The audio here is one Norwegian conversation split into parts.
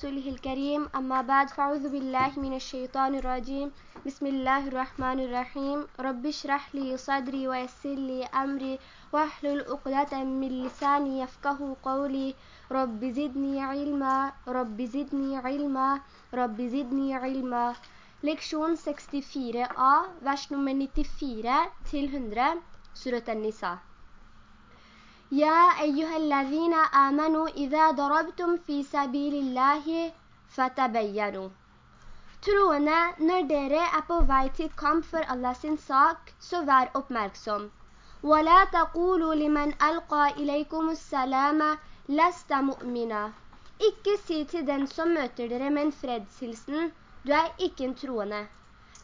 رسوله الكريم. أما بعد فأعوذ بالله من الشيطان الرجيم. بسم الله الرحمن الرحيم. رب اشرح لي صدري ويسر لي أمري. واحلل عقدة من لساني يفقه قولي. رب زدني علما. رب زدني علما. رب زدني علما. Leksjon 64a, vers nummer 94 til 100, Surat al-Nisa. يا أيها الذين آمنوا إذا ضربتم في سبيل الله فتبينوا Troende, når dere er på vei til kamp for Allah sin sak, så vær oppmerksom. وَلَا تَقُولُوا لِمَنْ أَلْقَى إِلَيْكُمُ السَّلَامَ لَسْتَ مُؤْمِنًا Ikke si til den som møter dere med en fredshilsen, du er ikke en troende.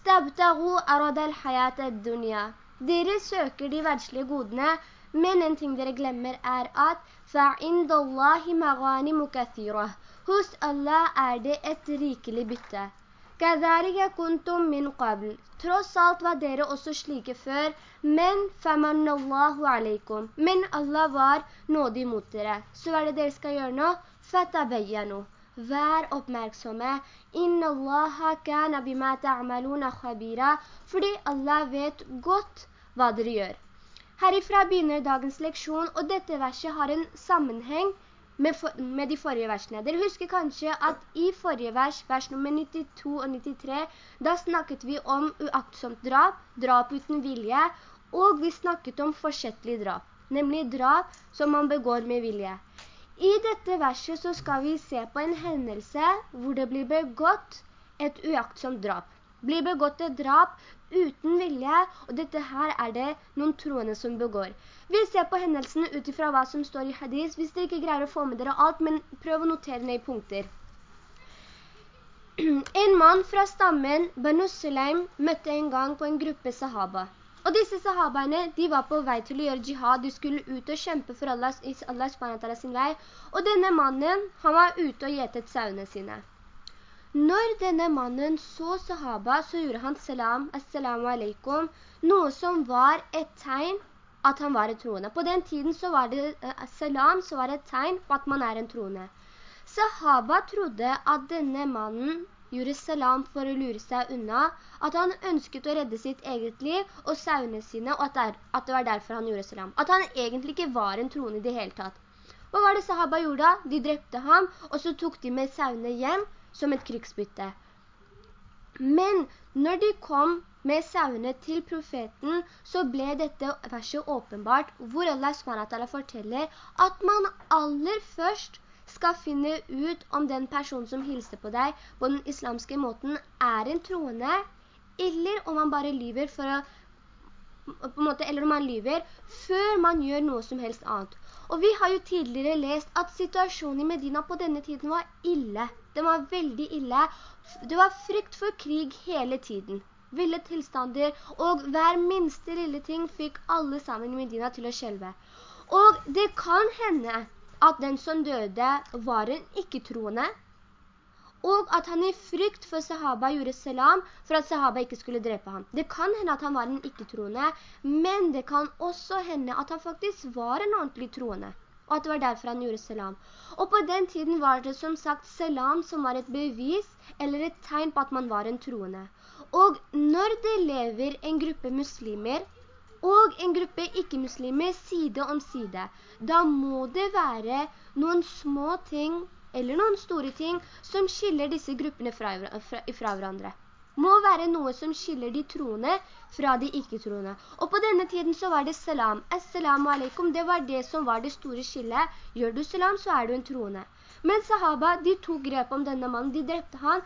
تَبْتَغُوا أَرَدَ الْحَيَاةَ الدُّنْيا Dere søker de verdslige godene, men en ting dere glemmer er at فَعِنْدَ اللَّهِ مَغَانِمُ كَثِيرًا Hos Allah er det et rikelig bytte. كَذَلِكَ كُنْتُم مِّن قَبْلِ Tross alt var dere også slike før, men فَمَنَّ اللَّهُ عَلَيْكُمْ Men Allah var nådig mot dere. Så hva er det dere skal gjøre nå? فَتَبَيَّنُوا Vær oppmerksomme. Inna Allah kana bima ta'maluna khabira. Fordi Allah vet godt hva dere gjør. Herifra begynner dagens leksjon, og dette verset har en sammenheng med, for, med, de forrige versene. Dere husker kanskje at i forrige vers, vers nummer 92 og 93, da snakket vi om uaktsomt drap, drap uten vilje, og vi snakket om forsettlig drap, nemlig drap som man begår med vilje. I dette verset så skal vi se på en hendelse hvor det blir begått et uaktsomt drap. Blir begått et drap uten vilje, og dette her er det noen troende som begår. Vi ser på hendelsene utifra hva som står i hadis, hvis dere ikke greier å få med dere alt, men prøv å notere ned i punkter. En mann fra stammen Banu Sulaim møtte en gang på en gruppe sahaba. Og disse sahabene, de var på vei til å gjøre jihad, de skulle ut og kjempe for Allah, Allah sin vei, og denne mannen, han var ute og gjetet sauene sine. Når denne mannen så sahaba, så gjorde han salam, assalamu alaikum, noe som var et tegn at han var en troende. På den tiden så var det uh, salam, så var det et tegn på at man er en troende. Sahaba trodde at denne mannen gjorde salam for å lure seg unna, at han ønsket å redde sitt eget liv og sauene sine, og at det, at det var derfor han gjorde salam. At han egentlig ikke var en troende i det hele tatt. Hva var det sahaba gjorde da? De drepte ham, og så tok de med sauene hjem, som et krigsbytte. Men når de kom med sauene til profeten, så ble dette verset åpenbart, hvor Allah SWT forteller at man aller først skal finne ut om den personen som hilser på deg på den islamske måten er en troende, eller om man bare lyver for å måte, eller om man lyver, før man gjør noe som helst annet. Og vi har jo tidligere lest at situasjonen i Medina på denne tiden var ille. Den var veldig ille. Det var frykt for krig hele tiden. Ville tilstander, og hver minste lille ting fikk alle sammen i Medina til å skjelve. Og det kan hende at den som døde var en ikke-troende, og at han i frykt for sahaba gjorde salam for at sahaba ikke skulle drepe ham. Det kan hende at han var en ikke-troende, men det kan også hende at han faktisk var en ordentlig troende og at det var derfor han gjorde salam. Og på den tiden var det som sagt salam som var et bevis eller et tegn på at man var en troende. Og når det lever en gruppe muslimer og en gruppe ikke-muslimer side om side, da må det være noen små ting eller noen store ting som skiller disse gruppene fra, fra, fra hverandre må være noe som skiller de troende fra de ikke-troende. Og på denne tiden så var det salam. Assalamu alaikum, det var det som var det store skillet. Gjør du salam, så er du en troende. Men sahaba, de tok grep om denne mannen, de drepte han,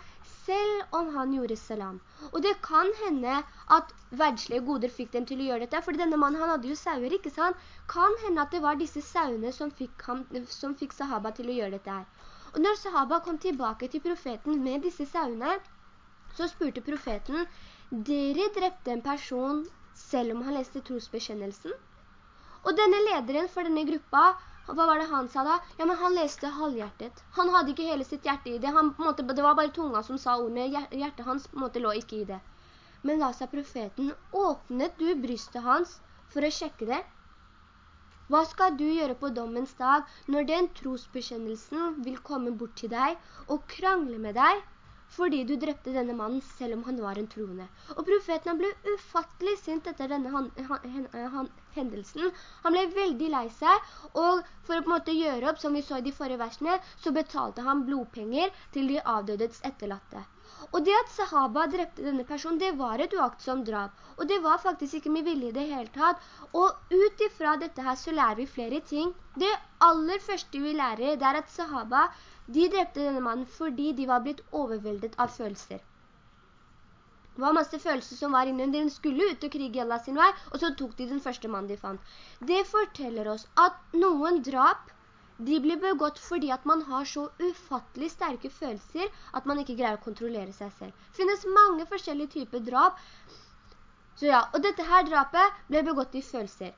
selv om han gjorde salam. Og det kan hende at verdslige goder fikk dem til å gjøre dette, for denne mannen, han hadde jo sauer, ikke sant? Kan hende at det var disse sauene som fikk, ham, som fikk sahaba til å gjøre dette her. Og når sahaba kom tilbake til profeten med disse sauene, så spurte profeten, dere drepte en person selv om han leste trosbekjennelsen? Og denne lederen for denne gruppa, hva var det han sa da? Ja, men han leste halvhjertet. Han hadde ikke hele sitt hjerte i det. Han, måte, det var bare tunga som sa ordene. Hjertet hans måte, lå ikke i det. Men da sa profeten, åpnet du brystet hans for å sjekke det? Hva skal du gjøre på dommens dag når den trosbekjennelsen vil komme bort til deg og krangle med deg fordi du drepte denne mannen selv om han var en troende. Og profeten han ble ufattelig sint etter denne han, han, han, hendelsen. Han ble veldig lei seg, og for å på en måte gjøre opp, som vi så i de forrige versene, så betalte han blodpenger til de avdødets etterlatte. Og det at sahaba drepte denne personen, det var et uaktsomt drap. Og det var faktisk ikke med vilje i det hele tatt. Og ut ifra dette her så lærer vi flere ting. Det aller første vi lærer, det er at sahaba de drepte denne mannen fordi de var blitt overveldet av følelser. Det var masse følelser som var inne. den skulle ut og krige Allah sin vei, og så tok de den første mannen de fant. Det forteller oss at noen drap, de blir begått fordi at man har så ufattelig sterke følelser at man ikke greier å kontrollere seg selv. Det finnes mange forskjellige typer drap. Så ja, og dette her drapet ble begått i følelser.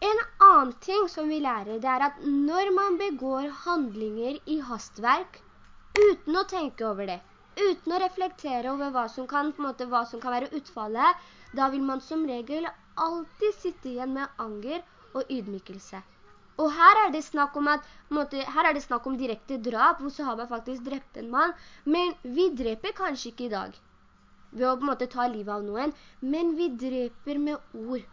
En annen ting som vi lærer, det er at når man begår handlinger i hastverk, uten å tenke over det, uten å reflektere over hva som kan, måte, hva som kan være utfallet, da vil man som regel alltid sitte igjen med anger og ydmykelse. Og her er det snakk om, at, måte, det snakk om direkte drap, hvor sahaba faktisk drepte en mann, men vi dreper kanskje ikke i dag ved å måte, ta livet av noen, men vi dreper med ord.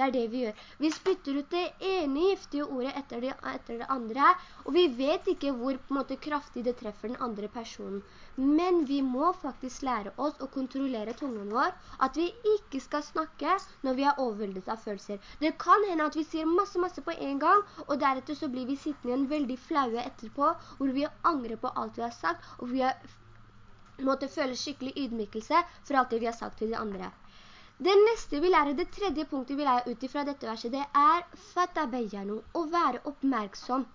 Det er det vi gjør. Vi spytter ut det ene giftige ordet etter det, etter det andre, og vi vet ikke hvor måte, kraftig det treffer den andre personen. Men vi må faktisk lære oss å kontrollere tungen vår, at vi ikke skal snakke når vi er overveldet av følelser. Det kan hende at vi sier masse, masse på en gang, og deretter så blir vi sittende igjen veldig flaue etterpå, hvor vi angrer på alt vi har sagt, og vi har måtte føle skikkelig ydmykelse for alt det vi har sagt til de andre. Det neste vi lærer, det tredje punktet vi lærer ut fra dette verset, det er fatabayanu, å være oppmerksom.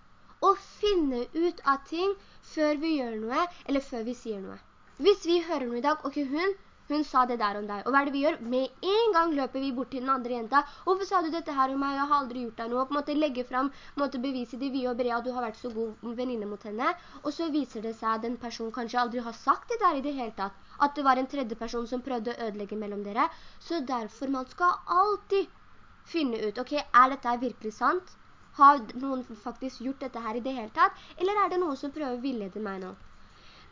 Å finne ut av ting før vi gjør noe, eller før vi sier noe. Hvis vi hører noe i dag, ok, hun, hun sa det der om deg. Og hva er det vi gjør? Med en gang løper vi bort til den andre jenta. Hvorfor sa du dette her om meg? Jeg har aldri gjort deg noe. På en måte legge frem, på en måte bevise de vi og Brea, du har vært så god venninne mot henne. Og så viser det seg at den personen kanskje aldri har sagt det der i det hele tatt at det var en tredje person som prøvde å ødelegge mellom dere. Så derfor man skal alltid finne ut, ok, er dette virkelig sant? Har noen faktisk gjort dette her i det hele tatt? Eller er det noen som prøver å villede meg nå?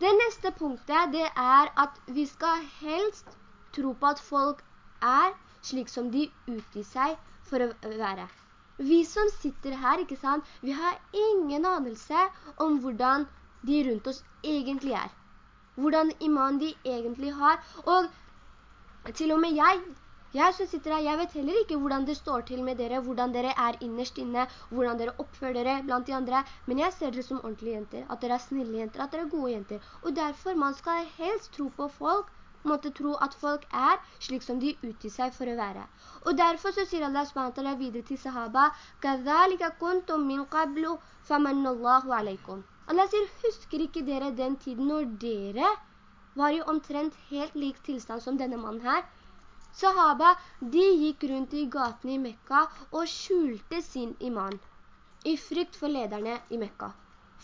Det neste punktet, det er at vi skal helst tro på at folk er slik som de utgir seg for å være. Vi som sitter her, ikke sant? Vi har ingen anelse om hvordan de rundt oss egentlig er hvordan iman de egentlig har. Og til og med jeg, jeg som sitter her, jeg vet heller ikke hvordan det står til med dere, hvordan dere er innerst inne, hvordan dere oppfører dere blant de andre, men jeg ser dere som ordentlige jenter, at dere er snille jenter, at dere er gode jenter. Og derfor man skal helst tro på folk, måtte tro at folk er slik som de utgir seg for å være. Og derfor så sier Allah SWT videre til sahaba, «Kadhalika kuntum min qablu, famannallahu alaikum». Allah sier, husker ikke dere den tiden når dere var i omtrent helt lik tilstand som denne mannen her? Sahaba, de gikk rundt i gaten i Mekka og skjulte sin iman i frykt for lederne i Mekka.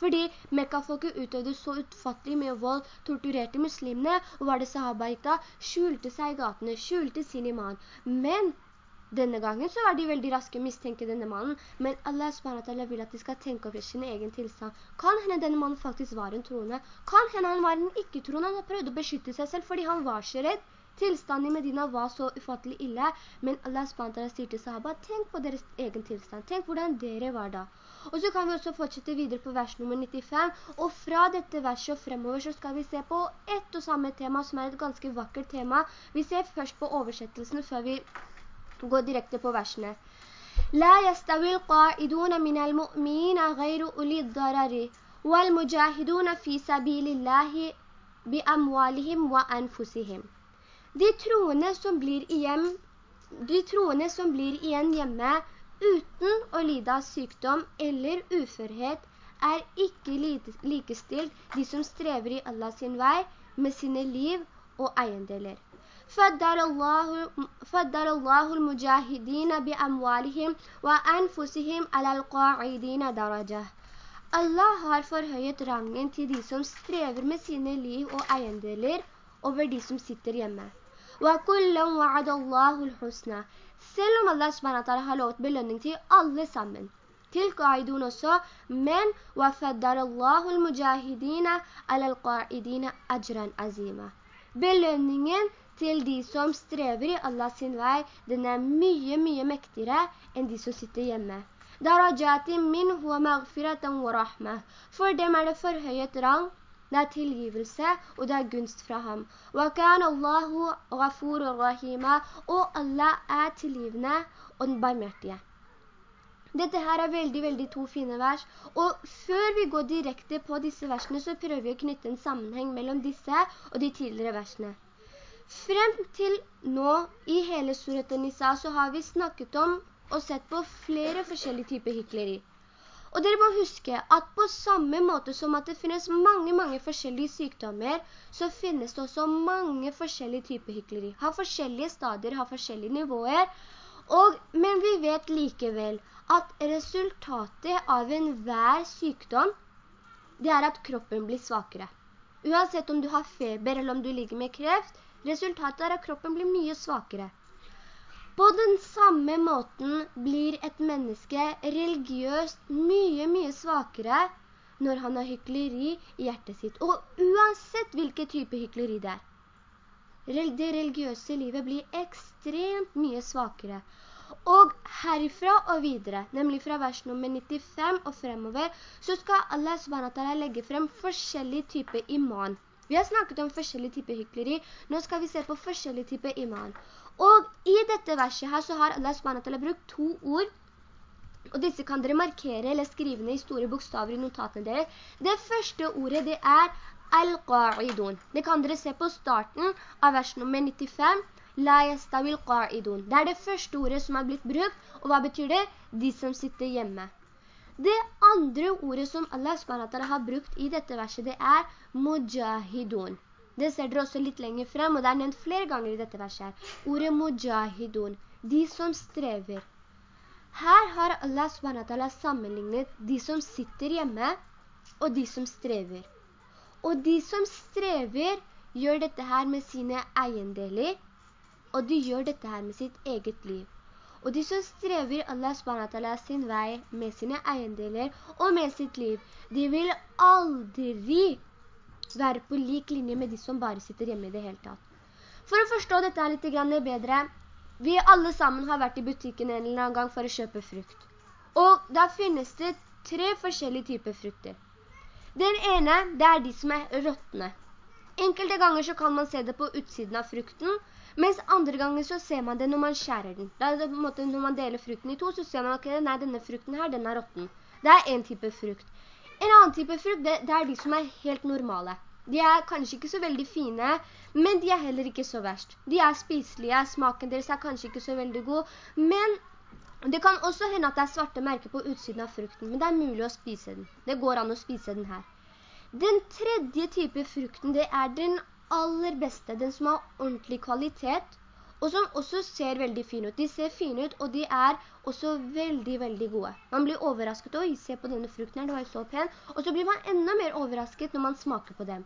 Fordi Mekka-folket utøvde så utfattelig med vold, torturerte muslimene, og var det sahaba gikk skjulte seg i gatene, skjulte sin iman. Men denne gangen så var de veldig raske å mistenke denne mannen, men Allah SWT vil at de skal tenke over sin egen tilstand. Kan henne denne mannen faktisk var en troende? Kan henne han var en ikke-troende? Han prøvde å beskytte seg selv fordi han var så redd. Tilstanden i Medina var så ufattelig ille, men Allah SWT sier til sahaba, tenk på deres egen tilstand, tenk hvordan dere var da. Og så kan vi også fortsette videre på vers nummer 95, og fra dette verset og fremover så skal vi se på ett og samme tema, som er et ganske vakkert tema. Vi ser først på oversettelsen før vi gå direkte på versene. لا يستوي القائدون من المؤمنين غير أولي الضرر والمجاهدون في سبيل الله بأموالهم وأنفسهم De troende som blir igjen, de troende som blir igjen hjemme uten å lide av sykdom eller uførhet, er ikke likestilt de som strever i Allah sin vei med sine liv og eiendeler. فضل الله, فضل الله المجاهدين بأموالهم وأنفسهم على القاعدين درجة Allah har forhøyet rangen til de som strever med sine liv og eiendeler over de som sitter hjemme. Selv om Allah SWT har lovet belønning til alle sammen. til qaidun også, men وَفَدَّرَ اللَّهُ الْمُجَاهِدِينَ عَلَى الْقَائِدِينَ أَجْرًا عَزِيمًا Belønningen til de som strever i Allah sin vei, den er mye, mye mektigere enn de som sitter hjemme. Darajati minhu wa maghfiratan wa rahmah. For dem er det forhøyet rang, det er tilgivelse, og det er gunst fra ham. Wa اللَّهُ ghafurur rahima, og Allah er tilgivende og den barmhjertige. Dette her er veldig, veldig to fine vers, og før vi går direkte på disse versene, så prøver vi å knytte en sammenheng mellom disse og de tidligere versene. Frem til nå, i hele Surat Nisa, så har vi snakket om og sett på flere forskjellige typer hykleri. Og dere må huske at på samme måte som at det finnes mange, mange forskjellige sykdommer, så finnes det også mange forskjellige typer hykleri. Har forskjellige stadier, har forskjellige nivåer, og, men vi vet likevel at resultatet av enhver sykdom, det er at kroppen blir svakere. Uansett om du har feber eller om du ligger med kreft, resultatet er at kroppen blir mye svakere. På den samme måten blir et menneske religiøst mye, mye svakere når han har hykleri i hjertet sitt. Og uansett hvilken type hykleri det er. Det religiøse livet blir ekstremt mye svakere. Og herifra og videre, nemlig fra vers nummer 95 og fremover, så skal Allah SWT legge frem forskjellige typer iman. Vi har snakket om forskjellige typer hykleri, nå skal vi se på forskjellige typer iman. Og i dette verset her så har Allah SWT brukt to ord, og disse kan dere markere eller skrive ned i store bokstaver i notatene deres. Det første ordet det er al-qa'idun. Det kan dere se på starten av vers nummer 95, La yastawil qa'idun. Det er det første ordet som er blitt brukt, og hva betyr det? De som sitter hjemme. Det andre ordet som Allah SWT har brukt i dette verset, det er mujahidun. Det ser dere også litt lenger frem, og det er nevnt flere ganger i dette verset. Ordet mujahidun, de som strever. Her har Allah SWT sammenlignet de som sitter hjemme, og de som strever. Og de som strever gjør dette her med sine eiendeler, og de gjør dette her med sitt eget liv. Og de som strever Allah SWT sin vei med sine eiendeler og med sitt liv, de vil aldri være på lik linje med de som bare sitter hjemme i det hele tatt. For å forstå dette litt bedre, vi alle sammen har vært i butikken en eller annen gang for å kjøpe frukt. Og da finnes det tre forskjellige typer frukter. Den ene, det er de som er råttene. Enkelte ganger så kan man se det på utsiden av frukten, mens andre ganger så ser man det når man skjærer den. Da når man deler frukten i to, så ser man at okay, denne frukten her, den er råtten. Det er en type frukt. En annen type frukt, det, det er de som er helt normale. De er kanskje ikke så veldig fine, men de er heller ikke så verst. De er spiselige, smaken deres er kanskje ikke så veldig god, men det kan også hende at det er svarte merker på utsiden av frukten, men det er mulig å spise den. Det går an å spise den her. Den tredje type frukten, det er den aller beste, den som har ordentlig kvalitet, og som også ser veldig fine ut. De ser fine ut, og de er også veldig, veldig gode. Man blir overrasket, oi, se på denne frukten her, det var jo så pen. Og så blir man enda mer overrasket når man smaker på dem.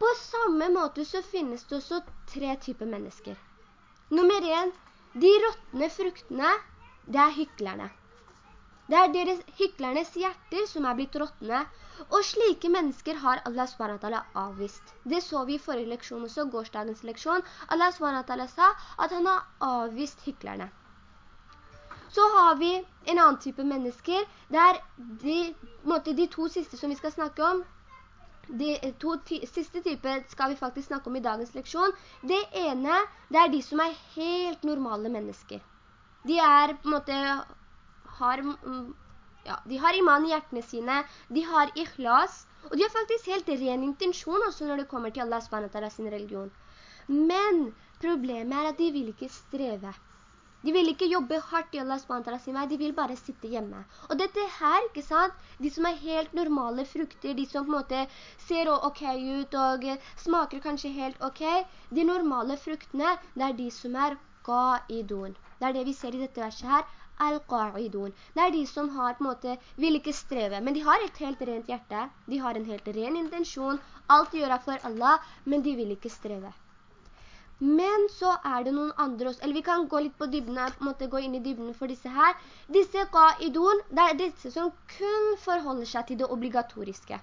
På samme måte så finnes det også tre typer mennesker. Nummer en, de råttende fruktene, det er hyklerne. Det er deres hyklernes hjerter som er blitt råttende, og slike mennesker har Allah SWT avvist. Det så vi i forrige leksjon også, gårsdagens leksjon. Allah SWT sa at han har avvist hyklerne. Så har vi en annen type mennesker, der de, måte, de to siste som vi skal snakke om, de to siste typer skal vi faktisk snakke om i dagens leksjon. Det ene, det er de som er helt normale mennesker. De er på en måte har, mm, ja, de har iman i hjertene sine, de har ikhlas, og de har faktisk helt ren intensjon også når det kommer til Allah SWT sin religion. Men problemet er at de vil ikke streve. De vil ikke jobbe hardt i Allah SWT sin vei, de vil bare sitte hjemme. Og dette her, ikke sant? De som er helt normale frukter, de som på en måte ser ok ut og smaker kanskje helt ok, de normale fruktene, det er de som er qaidun. Det er det vi ser i dette verset her, al-qa'idun. Det er de som har på en måte, vil ikke streve, men de har et helt rent hjerte. De har en helt ren intensjon. Alt gjør er for Allah, men de vil ikke streve. Men så er det noen andre også, eller vi kan gå litt på dybden, måtte gå inn i dybden for disse her. Disse qaidun, det er disse som kun forholder seg til det obligatoriske.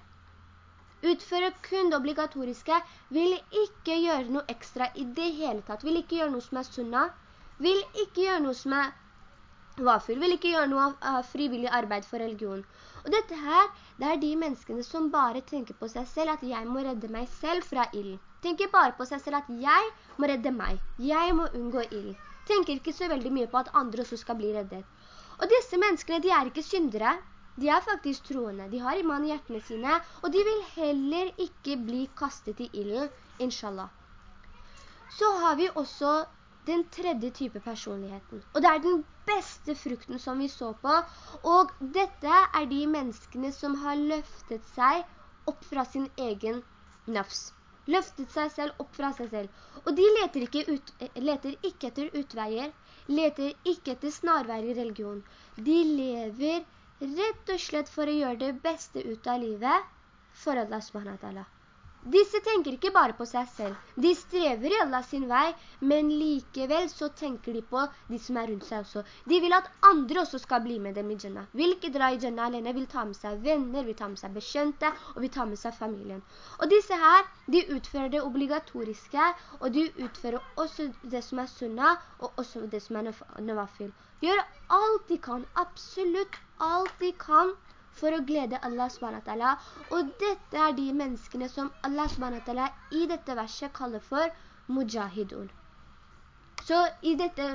Utfører kun det obligatoriske, vil ikke gjøre noe ekstra i det hele tatt, vil ikke gjøre noe som er sunna, vil ikke gjøre noe som er wafil, vil ikke gjøre noe av frivillig arbeid for religion. Og dette her, det er de menneskene som bare tenker på seg selv, at jeg må redde meg selv fra ill. tenker bare på seg selv at jeg må redde meg. Jeg må unngå ild. Tenker ikke så veldig mye på at andre også skal bli reddet. Og disse menneskene, de er ikke syndere. De er faktisk troende. De har iman i hjertene sine, og de vil heller ikke bli kastet i illen, inshallah. Så har vi også den tredje type personligheten. Og det er den beste frukten som vi så på. Og dette er de menneskene som har løftet seg opp fra sin egen nafs løftet seg selv opp fra seg selv. Og de leter ikke, ut, leter ikke etter utveier, leter ikke etter snarveier i religion. De lever rett og slett for å gjøre det beste ut av livet for Allah subhanahu disse tenker ikke bare på seg selv. De strever i Allah sin vei, men likevel så tenker de på de som er rundt seg også. De vil at andre også skal bli med dem i Jannah. Vil ikke dra i Jannah alene, vil ta med seg venner, vil ta med seg bekjente, og vil ta med seg familien. Og disse her, de utfører det obligatoriske, og de utfører også det som er sunnah, og også det som er nevafil. Gjør alt de kan, absolutt alt de kan, for å glede Allah SWT. Og dette er de menneskene som Allah SWT i dette verset kaller for mujahidun. Så i, dette,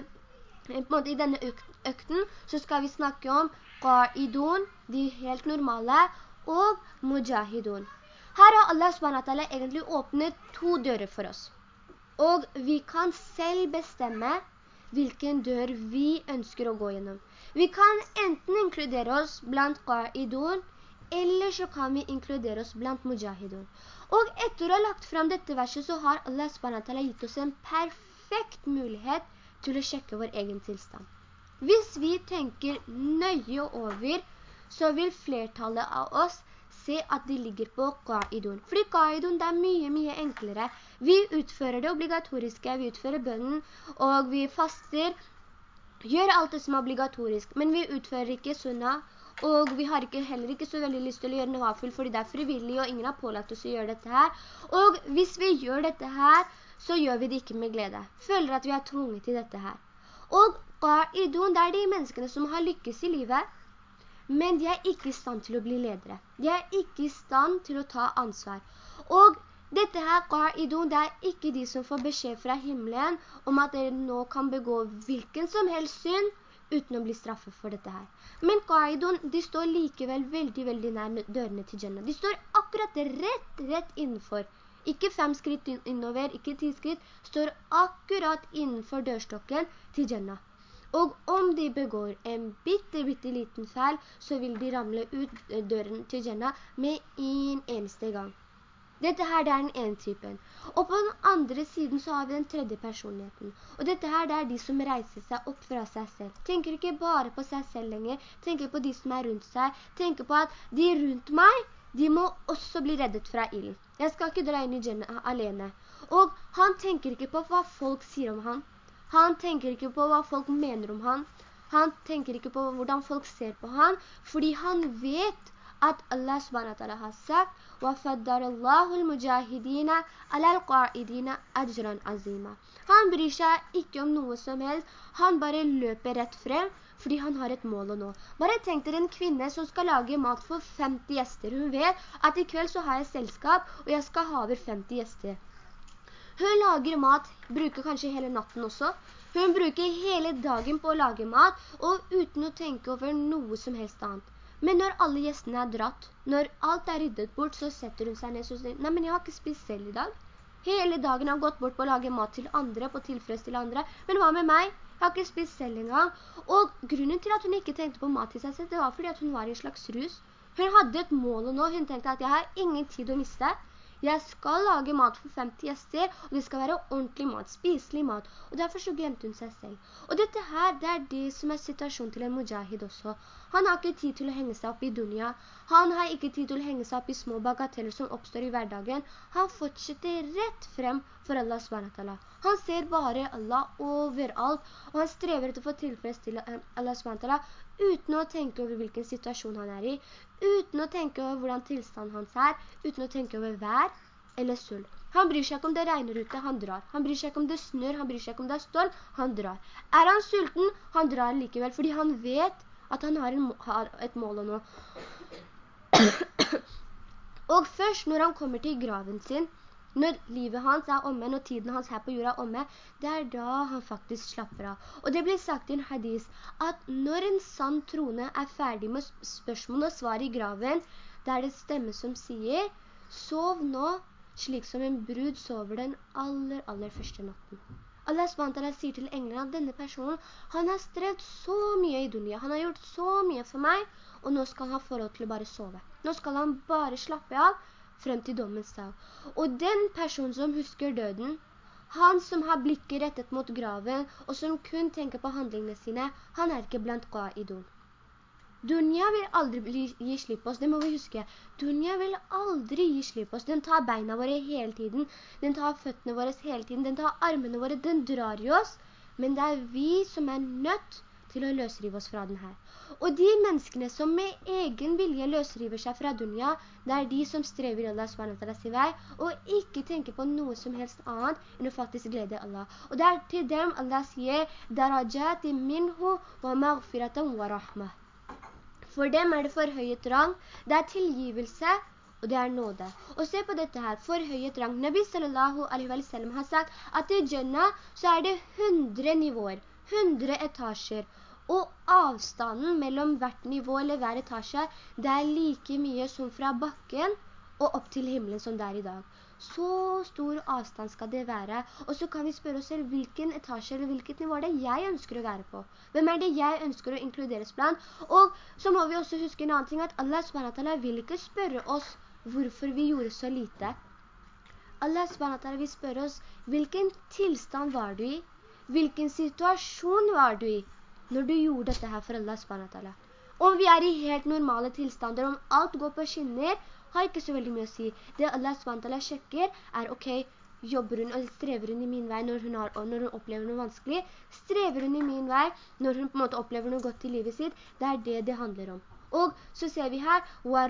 i denne økten så skal vi snakke om qaidun, de helt normale, og mujahidun. Her har Allah SWT egentlig åpnet to dører for oss. Og vi kan selv bestemme hvilken dør vi ønsker å gå gjennom. Vi kan enten inkludere oss blant qa'idun, eller så kan vi inkludere oss blant mujahidun. Og etter å ha lagt frem dette verset, så har Allah SWT gitt oss en perfekt mulighet til å sjekke vår egen tilstand. Hvis vi tenker nøye over, så vil flertallet av oss se at de ligger på qa'idun. Fordi qa'idun er mye, mye enklere. Vi utfører det obligatoriske, vi utfører bønnen, og vi faster, gjør alt det som er obligatorisk, men vi utfører ikke sunna, og vi har ikke, heller ikke så veldig lyst til å gjøre nawafil, fordi det er frivillig, og ingen har pålagt oss å gjøre dette her. Og hvis vi gjør dette her, så gjør vi det ikke med glede. Føler at vi er tvunget til dette her. Og qa'idun, det er de menneskene som har lykkes i livet, men de er ikke i stand til å bli ledere. De er ikke i stand til å ta ansvar. Og dette her, qa'idun, det er ikke de som får beskjed fra himmelen om at dere nå kan begå hvilken som helst synd uten å bli straffet for dette her. Men qa'idun, de står likevel veldig, veldig nær dørene til Jannah. De står akkurat rett, rett innenfor. Ikke fem skritt innover, ikke ti skritt, står akkurat innenfor dørstokken til Jannah. Og om de begår en bitte, bitte liten feil, så vil de ramle ut døren til Jannah med en eneste gang. Dette her det er den ene typen. Og på den andre siden så har vi den tredje personligheten. Og dette her det er de som reiser seg opp fra seg selv. Tenker ikke bare på seg selv lenger. Tenker på de som er rundt seg. Tenker på at de rundt meg, de må også bli reddet fra ilden. Jeg skal ikke dra inn i Jannah alene. Og han tenker ikke på hva folk sier om han. Han tenker ikke på hva folk mener om han. Han tenker ikke på hvordan folk ser på han, fordi han vet at Allah SWT har sagt وَفَدَّرَ اللَّهُ الْمُجَاهِدِينَ عَلَى الْقَائِدِينَ أَجْرًا عَظِيمًا Han bryr seg ikke om noe som helst, han bare løper rett frem, fordi han har et mål å nå. Bare tenk dere en kvinne som skal lage mat for 50 gjester. Hun vet at i kveld så har jeg selskap, og jeg skal ha over 50 gjester. Hun lager mat, bruker kanskje hele natten også. Hun bruker hele dagen på å lage mat, og uten å tenke over noe som helst annet. Men når alle gjestene er dratt, når alt er ryddet bort, så setter hun seg ned og sier, nei, men jeg har ikke spist selv i dag. Hele dagen har gått bort på å lage mat til andre, på tilfreds til andre. Men hva med meg? Jeg har ikke spist selv engang. Og grunnen til at hun ikke tenkte på mat til seg selv, det var fordi hun var i en slags rus. Hun hadde et mål nå. Hun tenkte at jeg har ingen tid å miste. Jeg skal lage mat for 50 gjester, og det skal være ordentlig mat, spiselig mat. Og derfor så glemte hun seg selv. Og dette her, det er det som er situasjonen til en mujahid også. Han har ikke tid til å henge seg opp i dunya. Han har ikke tid til å henge seg opp i små bagateller som oppstår i hverdagen. Han fortsetter rett frem for Allah SWT. Han ser bare Allah overalt, og han strever etter å få tilfredsstille Allah SWT uten å tenke over hvilken situasjon han er i, uten å tenke over hvordan tilstanden hans er, uten å tenke over vær eller sult. Han bryr seg ikke om det regner ute, han drar. Han bryr seg ikke om det snør, han bryr seg ikke om det er storm, han drar. Er han sulten? Han drar likevel, fordi han vet at han har, en, har et mål å nå. Og først når han kommer til graven sin, når livet hans er omme, når tiden hans her på jorda er omme, det er da han faktisk slapper av. Og det blir sagt i en hadis at når en sann trone er ferdig med spørsmål og svar i graven, det er det stemme som sier, sov nå slik som en brud sover den aller, aller første natten. Allah SWT sier til englene at denne personen, han har strevd så mye i dunia, han har gjort så mye for meg, og nå skal han ha forhold til å bare sove. Nå skal han bare slappe av, frem til dommens dag. Og den personen som husker døden, han som har blikket rettet mot graven, og som kun tenker på handlingene sine, han er ikke blant qa'idun. Dunja vil aldri gi slipp oss, det må vi huske. Dunja vil aldri gi slipp oss. Den tar beina våre hele tiden, den tar føttene våre hele tiden, den tar armene våre, den drar i oss. Men det er vi som er nødt til å løsrive oss fra den her. Og de menneskene som med egen vilje løsriver seg fra dunja, det er de som strever Allah SWT i vei, og ikke tenker på noe som helst annet enn å faktisk glede Allah. Og det er til dem Allah sier, «Darajati minhu wa maghfiratan wa rahmah». For dem er det forhøyet rang, det er tilgivelse, og det er nåde. Og se på dette her, forhøyet rang. Nabi sallallahu alaihi wa sallam har sagt at i Jannah så er det hundre nivåer, hundre etasjer. Og avstanden mellom hvert nivå eller hver etasje, det er like mye som fra bakken og opp til himmelen som det er i dag. Så stor avstand skal det være. Og så kan vi spørre oss selv hvilken etasje eller hvilket nivå det jeg ønsker å være på. Hvem er det jeg ønsker å inkluderes blant? Og så må vi også huske en annen ting, at Allah SWT vil ikke spørre oss hvorfor vi gjorde så lite. Allah SWT vil spørre oss hvilken tilstand var du i? Hvilken situasjon var du i? når du gjorde dette her for Allah SWT. Om vi er i helt normale tilstander, om alt går på skinner, har ikke så veldig mye å si. Det Allah SWT sjekker er, ok, jobber hun og strever hun i min vei når hun, har, når hun, opplever noe vanskelig? Strever hun i min vei når hun på en måte opplever noe godt i livet sitt? Det er det det handler om. Og så ser vi her, «Wa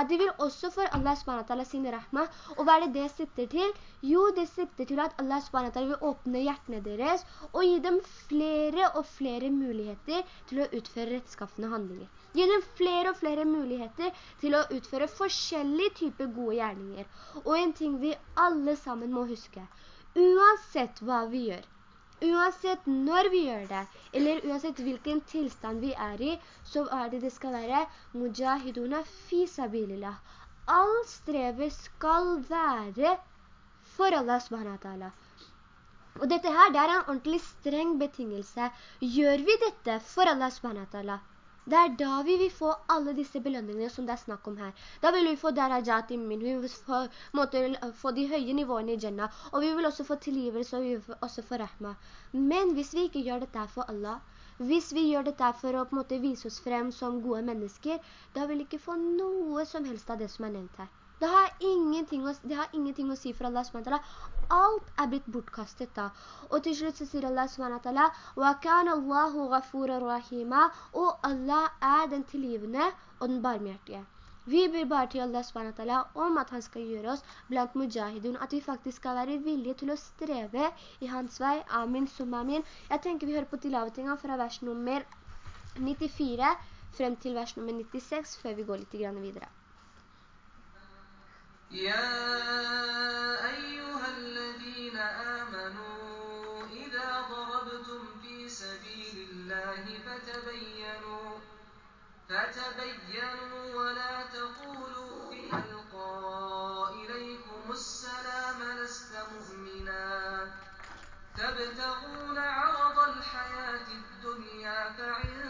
at det vil også for Allah SWT sin rahma. Og hva er det det sitter til? Jo, det sitter til at Allah SWT vil åpne hjertene deres og gi dem flere og flere muligheter til å utføre rettskaffende handlinger. Gi dem flere og flere muligheter til å utføre forskjellige typer gode gjerninger. Og en ting vi alle sammen må huske, uansett hva vi gjør, Uansett når vi gjør det, eller uansett hvilken tilstand vi er i, så er det det skal være mujahiduna fi sabilillah. All strevet skal være for Allah subhanahu Og dette her, det er en ordentlig streng betingelse. Gjør vi dette for Allah subhanahu det er da vi vil få alle disse belønningene som det er snakk om her. Da vil vi få darajat min, vi vil få, måte, få de høye nivåene i Jannah, og vi vil også få tilgivelse, og vi vil også få rahma. Men hvis vi ikke gjør dette for Allah, hvis vi gjør dette for å på måte vise oss frem som gode mennesker, da vil vi ikke få noe som helst av det som er nevnt her. Det har ingenting å, det har ingenting å si for Allah SWT. Alt er blitt bortkastet da. Og til slutt så sier Allah SWT, وَكَانَ اللَّهُ غَفُورًا رَحِيمًا Og Allah er den tilgivende og den barmhjertige. Vi ber bare til Allah SWT om at han skal gjøre oss blant mujahidun, at vi faktisk skal være villige til å streve i hans vei. Amin, sum amin. Jeg tenker vi hører på tilavetinga fra vers nummer 94 frem til vers nummer 96, før vi går litt videre. يا أيها الذين آمنوا إذا ضربتم في سبيل الله فتبينوا فتبينوا ولا تقولوا في ألقى إليكم السلام لست مؤمنا. تبتغون عرض الحياة الدنيا فعند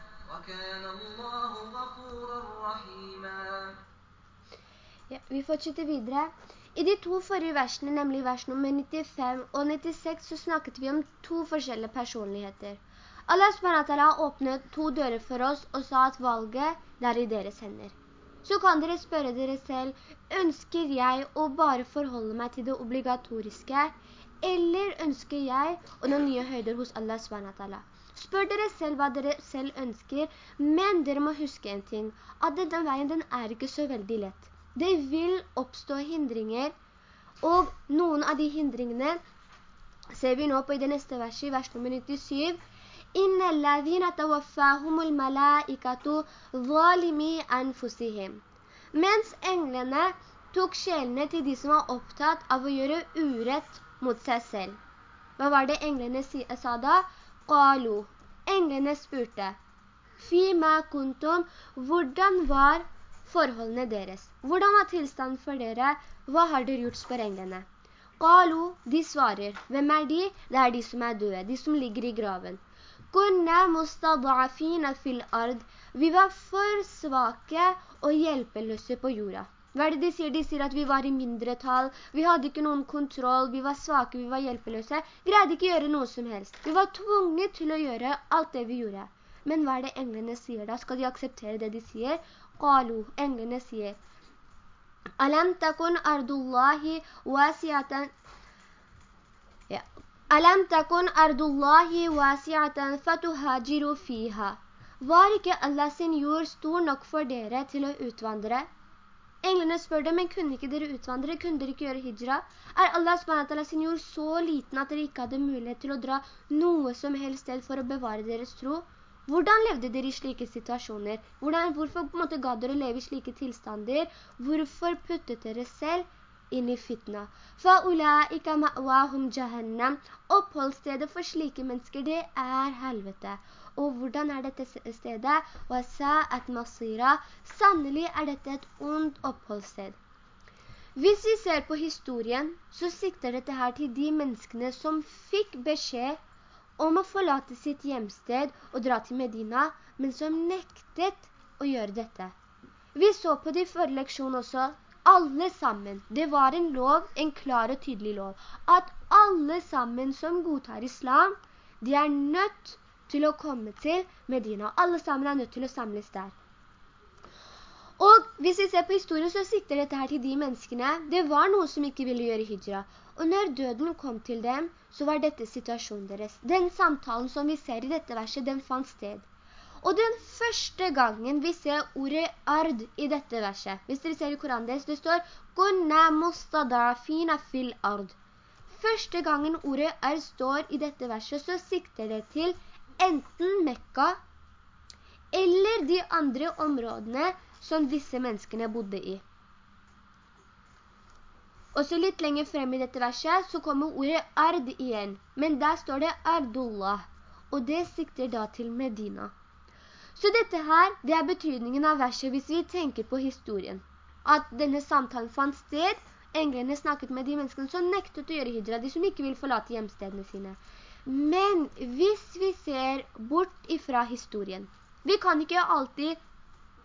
Ja, vi fortsetter videre. I de to forrige versene, nemlig vers nummer 95 og 96, så snakket vi om to forskjellige personligheter. Allah SWT åpnet to dører for oss og sa at valget er i deres hender. Så kan dere spørre dere selv, ønsker jeg å bare forholde meg til det obligatoriske, eller ønsker jeg å nå nye høyder hos Allah SWT? Spør dere selv hva dere selv ønsker, men dere må huske en ting, at denne veien den er ikke så veldig lett. Det vil oppstå hindringer, og noen av de hindringene ser vi nå på i det neste verset, i vers nummer 97. «Inna allavina tawaffahumul malaikatu zalimi anfusihim». Mens englene tok sjelene til de som var opptatt av å gjøre urett mot seg selv. Hva var det englene sa da? Qalu. Englene spurte. Fima kuntum. Hvordan var forholdene deres? Hvordan var tilstanden for dere? Hva har dere gjort, spør englene. Qalu, de svarer. Hvem er de? Det er de som er døde, de som ligger i graven. Kunna mustadafina fil ard. Vi var for svake og hjelpeløse på jorda. Hva er det de sier? De sier at vi var i mindre tal, vi hadde ikke noen kontroll, vi var svake, vi var hjelpeløse. Greide ikke gjøre noe som helst. Vi var tvunget til å gjøre alt det vi gjorde. Men hva er det englene sier da? Skal de akseptere det de sier? Qalu, englene sier. Alam takun ardullahi wasiatan Alam takun ardullahi wasi'atan fatuhajiru fiha. Var ikke Allah sin jord stor nok for dere til å utvandre? Englene spør dem, men kunne ikke dere utvandre? Kunne dere ikke gjøre hijra? Er Allah sin jord så liten at dere ikke hadde mulighet til å dra noe som helst sted for å bevare deres tro? Hvordan levde dere i slike situasjoner? Hvordan, hvorfor ga dere leve i slike tilstander? Hvorfor puttet dere selv inn i fitna. فَأُولَئِكَ مَأْوَاهُمْ جَهَنَّمْ Oppholdsstedet for slike mennesker, det er helvete. Og hvordan er dette stedet? وَسَاءَتْ مَصِيرًا Sannelig er dette et ondt oppholdssted. Hvis vi ser på historien, så sikter dette her til de menneskene som fikk beskjed om å forlate sitt hjemsted og dra til Medina, men som nektet å gjøre dette. Vi så på de forrige leksjonen også alle sammen, det var en lov, en klar og tydelig lov, at alle sammen som godtar islam, de er nødt til å komme til Medina. Alle sammen er nødt til å samles der. Og hvis vi ser på historien, så sikter dette her til de menneskene. Det var noe som ikke ville gjøre hijra. Og når døden kom til dem, så var dette situasjonen deres. Den samtalen som vi ser i dette verset, den fant sted. Og den første gangen vi ser ordet ard i dette verset, hvis dere ser i Koranen det står «Gunna mustadafina fil ard». Første gangen ordet ard står i dette verset, så sikter det til enten Mekka eller de andre områdene som disse menneskene bodde i. Og så litt lenger frem i dette verset, så kommer ordet ard igjen. Men der står det Ardullah, og det sikter da til Medina. Så dette her, det er betydningen av verset hvis vi tenker på historien. At denne samtalen fant sted, englene snakket med de menneskene som nektet å gjøre hydra, de som ikke vil forlate hjemstedene sine. Men hvis vi ser bort ifra historien, vi kan ikke alltid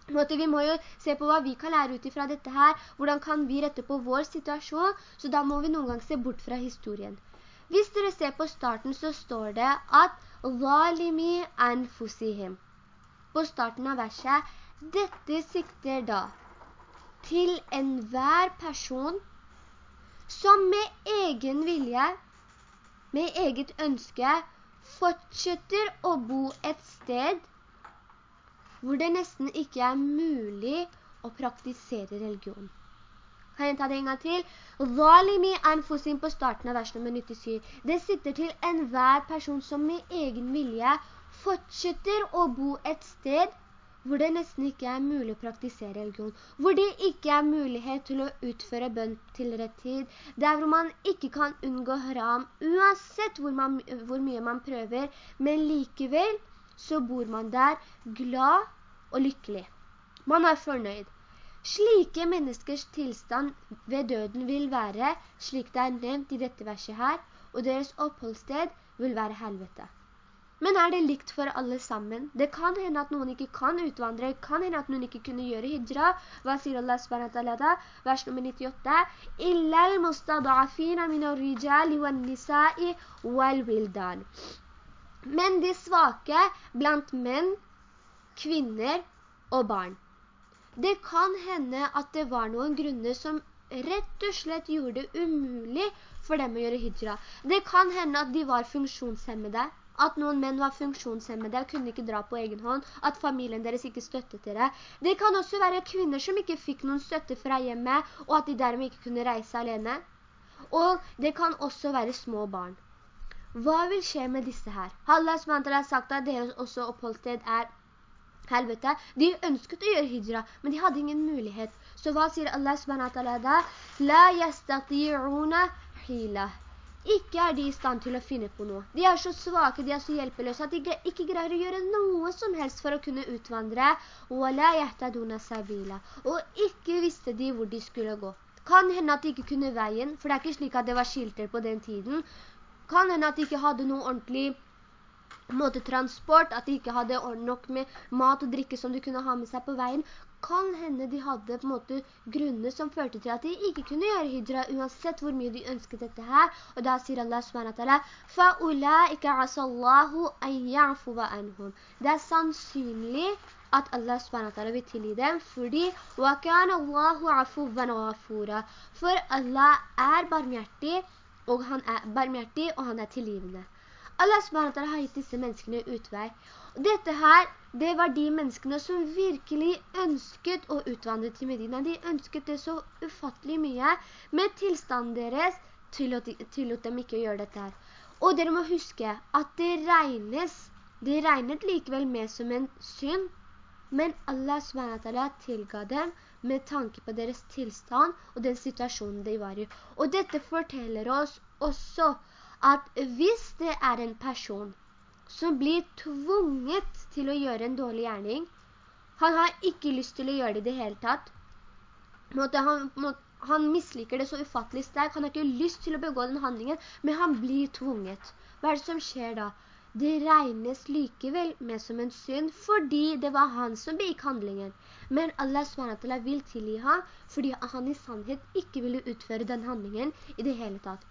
vi må jo se på hva vi kan lære ut ifra dette her, hvordan kan vi rette på vår situasjon, så da må vi noen gang se bort fra historien. Hvis dere ser på starten så står det at «Zalimi anfusihim» på starten av verset, dette sikter da til enhver person som med egen vilje, med eget ønske, fortsetter å bo et sted hvor det nesten ikke er mulig å praktisere religion. Kan jeg ta det en gang til? Valimi anfosin på starten av vers nummer 97. Det sitter til enhver person som med egen vilje fortsetter å bo et sted hvor det nesten ikke er mulig å praktisere religion, hvor det ikke er mulighet til å utføre bønn til rett tid, der hvor man ikke kan unngå haram, uansett hvor, man, hvor mye man prøver, men likevel så bor man der glad og lykkelig. Man er fornøyd. Slike menneskers tilstand ved døden vil være, slik det er nevnt i dette verset her, og deres oppholdssted vil være helvete. Men er det likt for alle sammen? Det kan hende at noen ikke kan utvandre, kan hende at noen ikke kunne gjøre hijra. Hva sier Allah subhanahu da? Vers nummer 98. «Illal mustadafina min rijali wal nisa'i wal wildan». Men de svake blant menn, kvinner og barn. Det kan hende at det var noen grunner som rett og slett gjorde det umulig for dem å gjøre hijra. Det kan hende at de var funksjonshemmede, at noen menn var funksjonshemmede og kunne ikke dra på egen hånd, at familien deres ikke støttet dere. Det kan også være kvinner som ikke fikk noen støtte fra hjemmet, og at de dermed ikke kunne reise alene. Og det kan også være små barn. Hva vil skje med disse her? Allah SWT har sagt at deres også oppholdssted er helvete. De ønsket å gjøre hijra, men de hadde ingen mulighet. Så hva sier Allah SWT da? La yastati'una hila ikke er de i stand til å finne på noe. De er så svake, de er så hjelpeløse at de ikke greier å gjøre noe som helst for å kunne utvandre. Og ikke visste de hvor de skulle gå. Kan hende at de ikke kunne veien, for det er ikke slik at det var skilter på den tiden. Kan hende at de ikke hadde noe ordentlig måte transport, at de ikke hadde nok med mat og drikke som de kunne ha med seg på veien, kan hende de hadde på en måte grunner som førte til at de ikke kunne gjøre hijra, uansett hvor mye de ønsket dette her. Og da sier Allah subhanahu فَأُولَٰئِكَ عَسَى اللَّهُ أَنْ يَعْفُوَ عَنْهُمْ Det er sannsynlig at Allah subhanahu vil tilgi dem, fordi وَكَانَ اللَّهُ عَفُوًا وَغَفُورًا For Allah er barmhjertig, og han er barmhjertig, og han er tilgivende. Allah SWT har gitt disse menneskene utvei. Og dette her, det var de menneskene som virkelig ønsket å utvandre til Medina. De ønsket det så ufattelig mye, men tilstanden deres tillot, tillot dem ikke å gjøre dette her. Og dere må huske at det regnes, det regnet likevel med som en synd, men Allah SWT tilga dem med tanke på deres tilstand og den situasjonen de var i. Og dette forteller oss også at hvis det er en person som blir tvunget til å gjøre en dårlig gjerning, han har ikke lyst til å gjøre det i det hele tatt, han, han misliker det så ufattelig sterkt, han har ikke lyst til å begå den handlingen, men han blir tvunget. Hva er det som skjer da? Det regnes likevel med som en synd, fordi det var han som begikk handlingen. Men Allah SWT vil tilgi ham, fordi han i sannhet ikke ville utføre den handlingen i det hele tatt.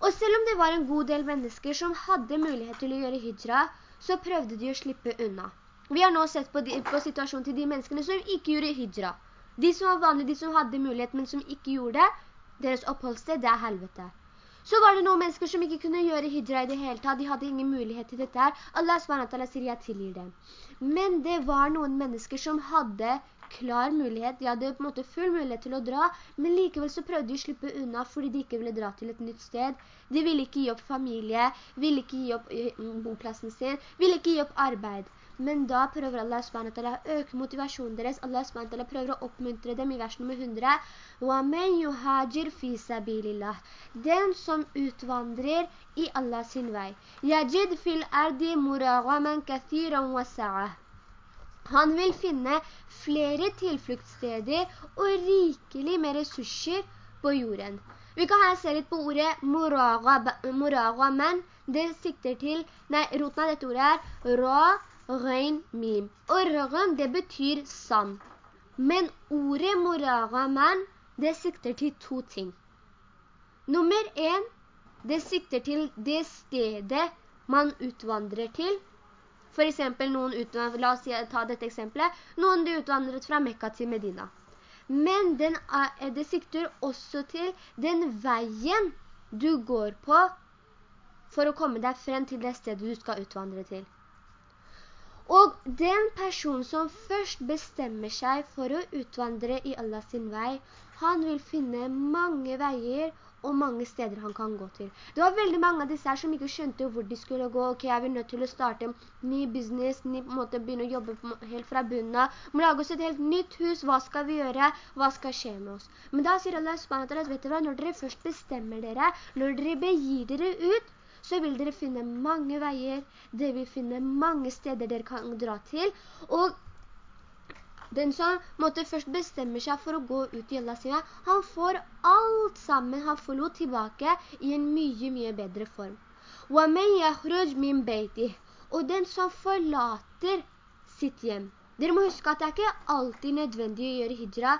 Og selv om det var en god del mennesker som hadde mulighet til å gjøre hijra, så prøvde de å slippe unna. Vi har nå sett på, de, på situasjonen til de menneskene som ikke gjorde hijra. De som var vanlige, de som hadde mulighet, men som ikke gjorde det, deres oppholdssted, det er helvete. Så var det noen mennesker som ikke kunne gjøre hijra i det hele tatt. De hadde ingen mulighet til dette her. Allah SWT sier jeg tilgir dem. Men det var noen mennesker som hadde klar mulighet, de hadde på en måte full mulighet til å dra, men likevel så prøvde de å slippe unna fordi de ikke ville dra til et nytt sted. De ville ikke gi opp familie, ville ikke gi opp eh, boplassen sin, ville ikke gi opp arbeid. Men da prøver Allah SWT å øke motivasjonen deres. Allah SWT prøver å oppmuntre dem i vers nummer 100. وَمَنْ يُهَاجِرْ فِي سَبِيلِ اللَّهِ Den som utvandrer i Allah sin vei. يَجِدْ فِي الْأَرْضِ مُرَغَمًا كَثِيرًا وَسَعَهِ han vil finne flere tilfluktssteder og rikelig med ressurser på jorden. Vi kan her se litt på ordet moragamen. Det sikter til, nei, roten av dette ordet er ra, rein, mim. Og røyn, det betyr sand. Men ordet moragaman, det sikter til to ting. Nummer en, det sikter til det stedet man utvandrer til, for eksempel noen utvandret, la oss ta dette eksempelet, noen de utvandret fra Mekka til Medina. Men den, det sikter også til den veien du går på for å komme deg frem til det stedet du skal utvandre til. Og den personen som først bestemmer seg for å utvandre i Allah sin vei, han vil finne mange veier og mange steder han kan gå til. Det var veldig mange av disse her som ikke skjønte hvor de skulle gå. Ok, jeg vil nødt til å starte ny business, ny måte, begynne å jobbe helt fra bunnen. Må lage oss et helt nytt hus. Hva skal vi gjøre? Hva skal skje med oss? Men da sier Allah SWT, vet dere hva, når dere først bestemmer dere, når dere begir dere ut, så vil dere finne mange veier, dere vil finne mange steder dere kan dra til, og den som måtte først bestemme seg for å gå ut i Allah han får alt sammen han får lo tilbake i en mye, mye bedre form. Og den som forlater sitt hjem. Dere må huske at det er ikke alltid nødvendig å gjøre hijra.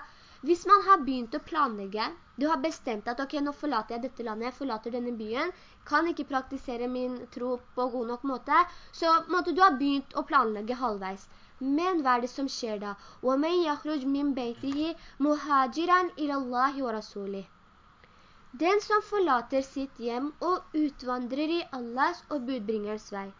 Hvis man har begynt å planlegge, du har bestemt at ok, nå forlater jeg dette landet, jeg forlater denne byen, kan ikke praktisere min tro på god nok måte, så måtte du ha begynt å planlegge halvveis. Men hva er det som skjer da? وَمَنْ يَخْرُجْ مِنْ بَيْتِهِ مُهَاجِرًا إِلَى اللَّهِ وَرَسُولِهِ Den som forlater sitt hjem og utvandrer i Allahs og budbringerens vei.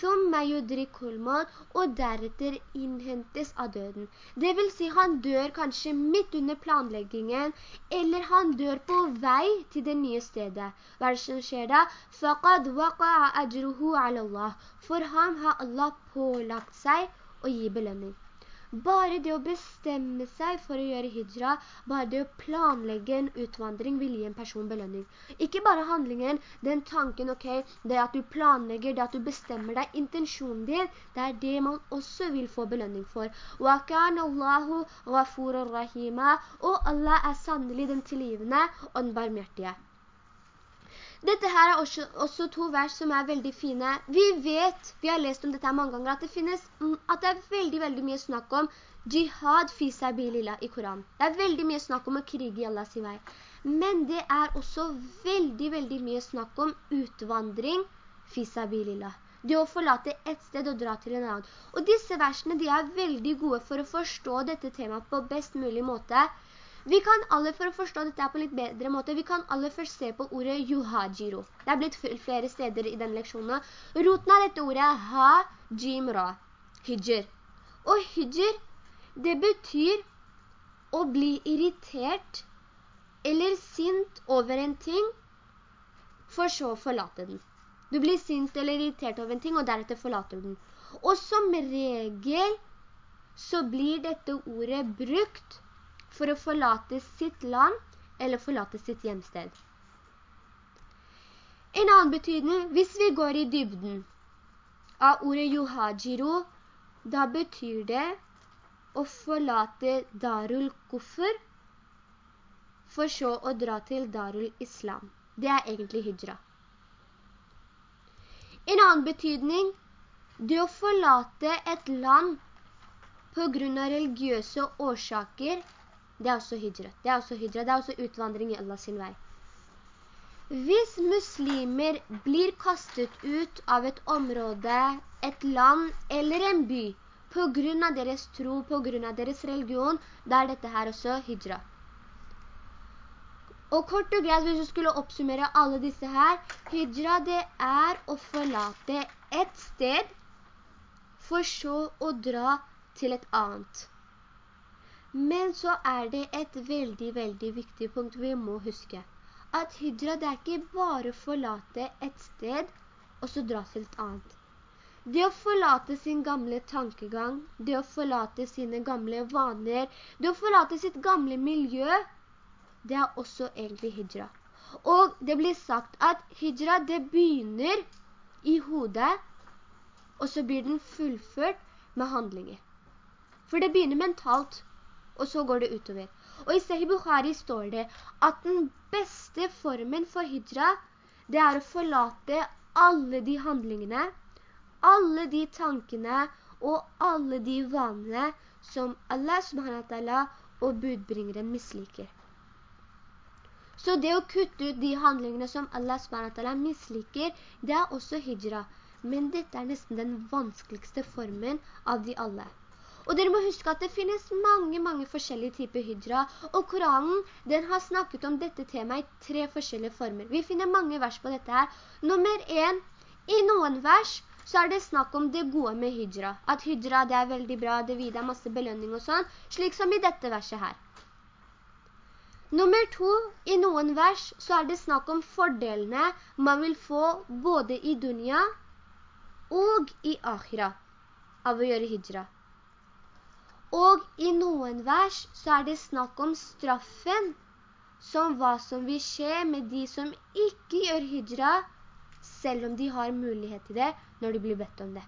ثُمَّ يُدْرِكُ الْمَوْت Og deretter innhentes av døden. Det vil si han dør kanskje midt under planleggingen, eller han dør på vei til det nye stedet. Hva er det som skjer da? فَقَدْ وَقَعَ أَجْرُهُ عَلَى اللَّهِ For ham har Allah pålagt seg og gi belønning. Bare det å bestemme seg for å gjøre hijra, bare det å planlegge en utvandring vil gi en person belønning. Ikke bare handlingen, den tanken, ok, det at du planlegger, det at du bestemmer deg, intensjonen din, det er det man også vil få belønning for. Allahu Og Allah er sannelig den tilgivende og den barmhjertige. Dette her er også, også, to vers som er veldig fine. Vi vet, vi har lest om dette mange ganger, at det finnes, mm, at det er veldig, veldig mye snakk om jihad fi sabilillah i Koran. Det er veldig mye snakk om å krige i Allahs vei. Men det er også veldig, veldig mye snakk om utvandring fi sabilillah. Det å forlate et sted og dra til en annen. Og disse versene de er veldig gode for å forstå dette temaet på best mulig måte. Vi kan alle, for å forstå dette på litt bedre måte, vi kan alle først se på ordet yuhajiro. Det er blitt flere steder i den leksjonen. Roten av dette ordet er ha, jim, ra, hijr. Og hijr, det betyr å bli irritert eller sint over en ting, for så forlate den. Du blir sint eller irritert over en ting, og deretter forlater den. Og som regel så blir dette ordet brukt for å forlate sitt land eller forlate sitt hjemsted. En annen betydning, hvis vi går i dybden av ordet yuhajiro, da betyr det å forlate Darul kuffer, for så å dra til Darul Islam. Det er egentlig hijra. En annen betydning, det å forlate et land på grunn av religiøse årsaker det er også hijra. Det er også hijra. Det er også utvandring i Allahs vei. Hvis muslimer blir kastet ut av et område, et land eller en by, på grunn av deres tro, på grunn av deres religion, da er dette her også hijra. Og kort og greit, hvis du skulle oppsummere alle disse her, hijra det er å forlate et sted, for så å dra til et annet. Men så er det et veldig, veldig viktig punkt vi må huske. At hydra, det er ikke bare å forlate et sted og så dra til et annet. Det å forlate sin gamle tankegang, det å forlate sine gamle vaner, det å forlate sitt gamle miljø, det er også egentlig hijra. Og det blir sagt at hijra det begynner i hodet, og så blir den fullført med handlinger. For det begynner mentalt, og så går det utover. Og i Sahih Bukhari står det at den beste formen for hijra, det er å forlate alle de handlingene, alle de tankene og alle de vanene som Allah subhanahu og budbringeren misliker. Så det å kutte ut de handlingene som Allah subhanahu misliker, det er også hijra. Men dette er nesten den vanskeligste formen av de alle. Og dere må huske at det finnes mange, mange forskjellige typer hydra, og Koranen, den har snakket om dette temaet i tre forskjellige former. Vi finner mange vers på dette her. Nummer 1. i noen vers, så er det snakk om det gode med hydra. At hydra, det er veldig bra, det vil deg masse belønning og sånn, slik som i dette verset her. Nummer to, i noen vers så er det snakk om fordelene man vil få både i dunya og i akhira av å gjøre hijra. Og i noen vers så er det snakk om straffen som hva som vil skje med de som ikke gjør hijra, selv om de har mulighet til det når de blir bedt om det.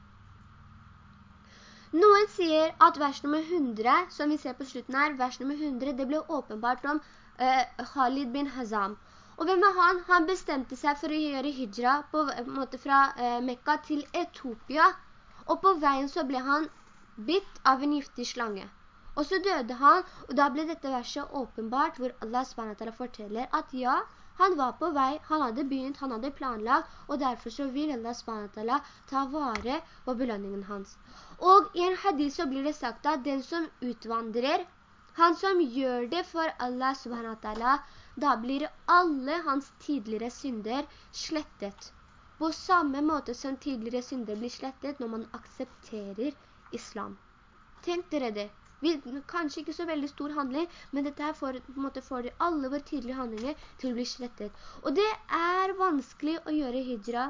Noen sier at vers nummer 100, som vi ser på slutten her, vers nummer 100, det ble åpenbart om uh, Khalid bin Hazam. Og hvem er han? Han bestemte seg for å gjøre hijra på en måte fra uh, Mekka til Etopia. Og på veien så ble han bitt av en giftig slange. Og så døde han, og da ble dette verset åpenbart, hvor Allah SWT forteller at ja, han var på vei, han hadde begynt, han hadde planlagt, og derfor så vil Allah SWT ta vare på belønningen hans. Og i en hadith så blir det sagt at den som utvandrer, han som gjør det for Allah SWT, da blir alle hans tidligere synder slettet. På samme måte som tidligere synder blir slettet når man aksepterer islam. Tenk dere det. Vi, kanskje ikke så veldig stor handling, men dette her får, måte får alle våre tidlige handlinger til å bli slettet. Og det er vanskelig å gjøre hijra.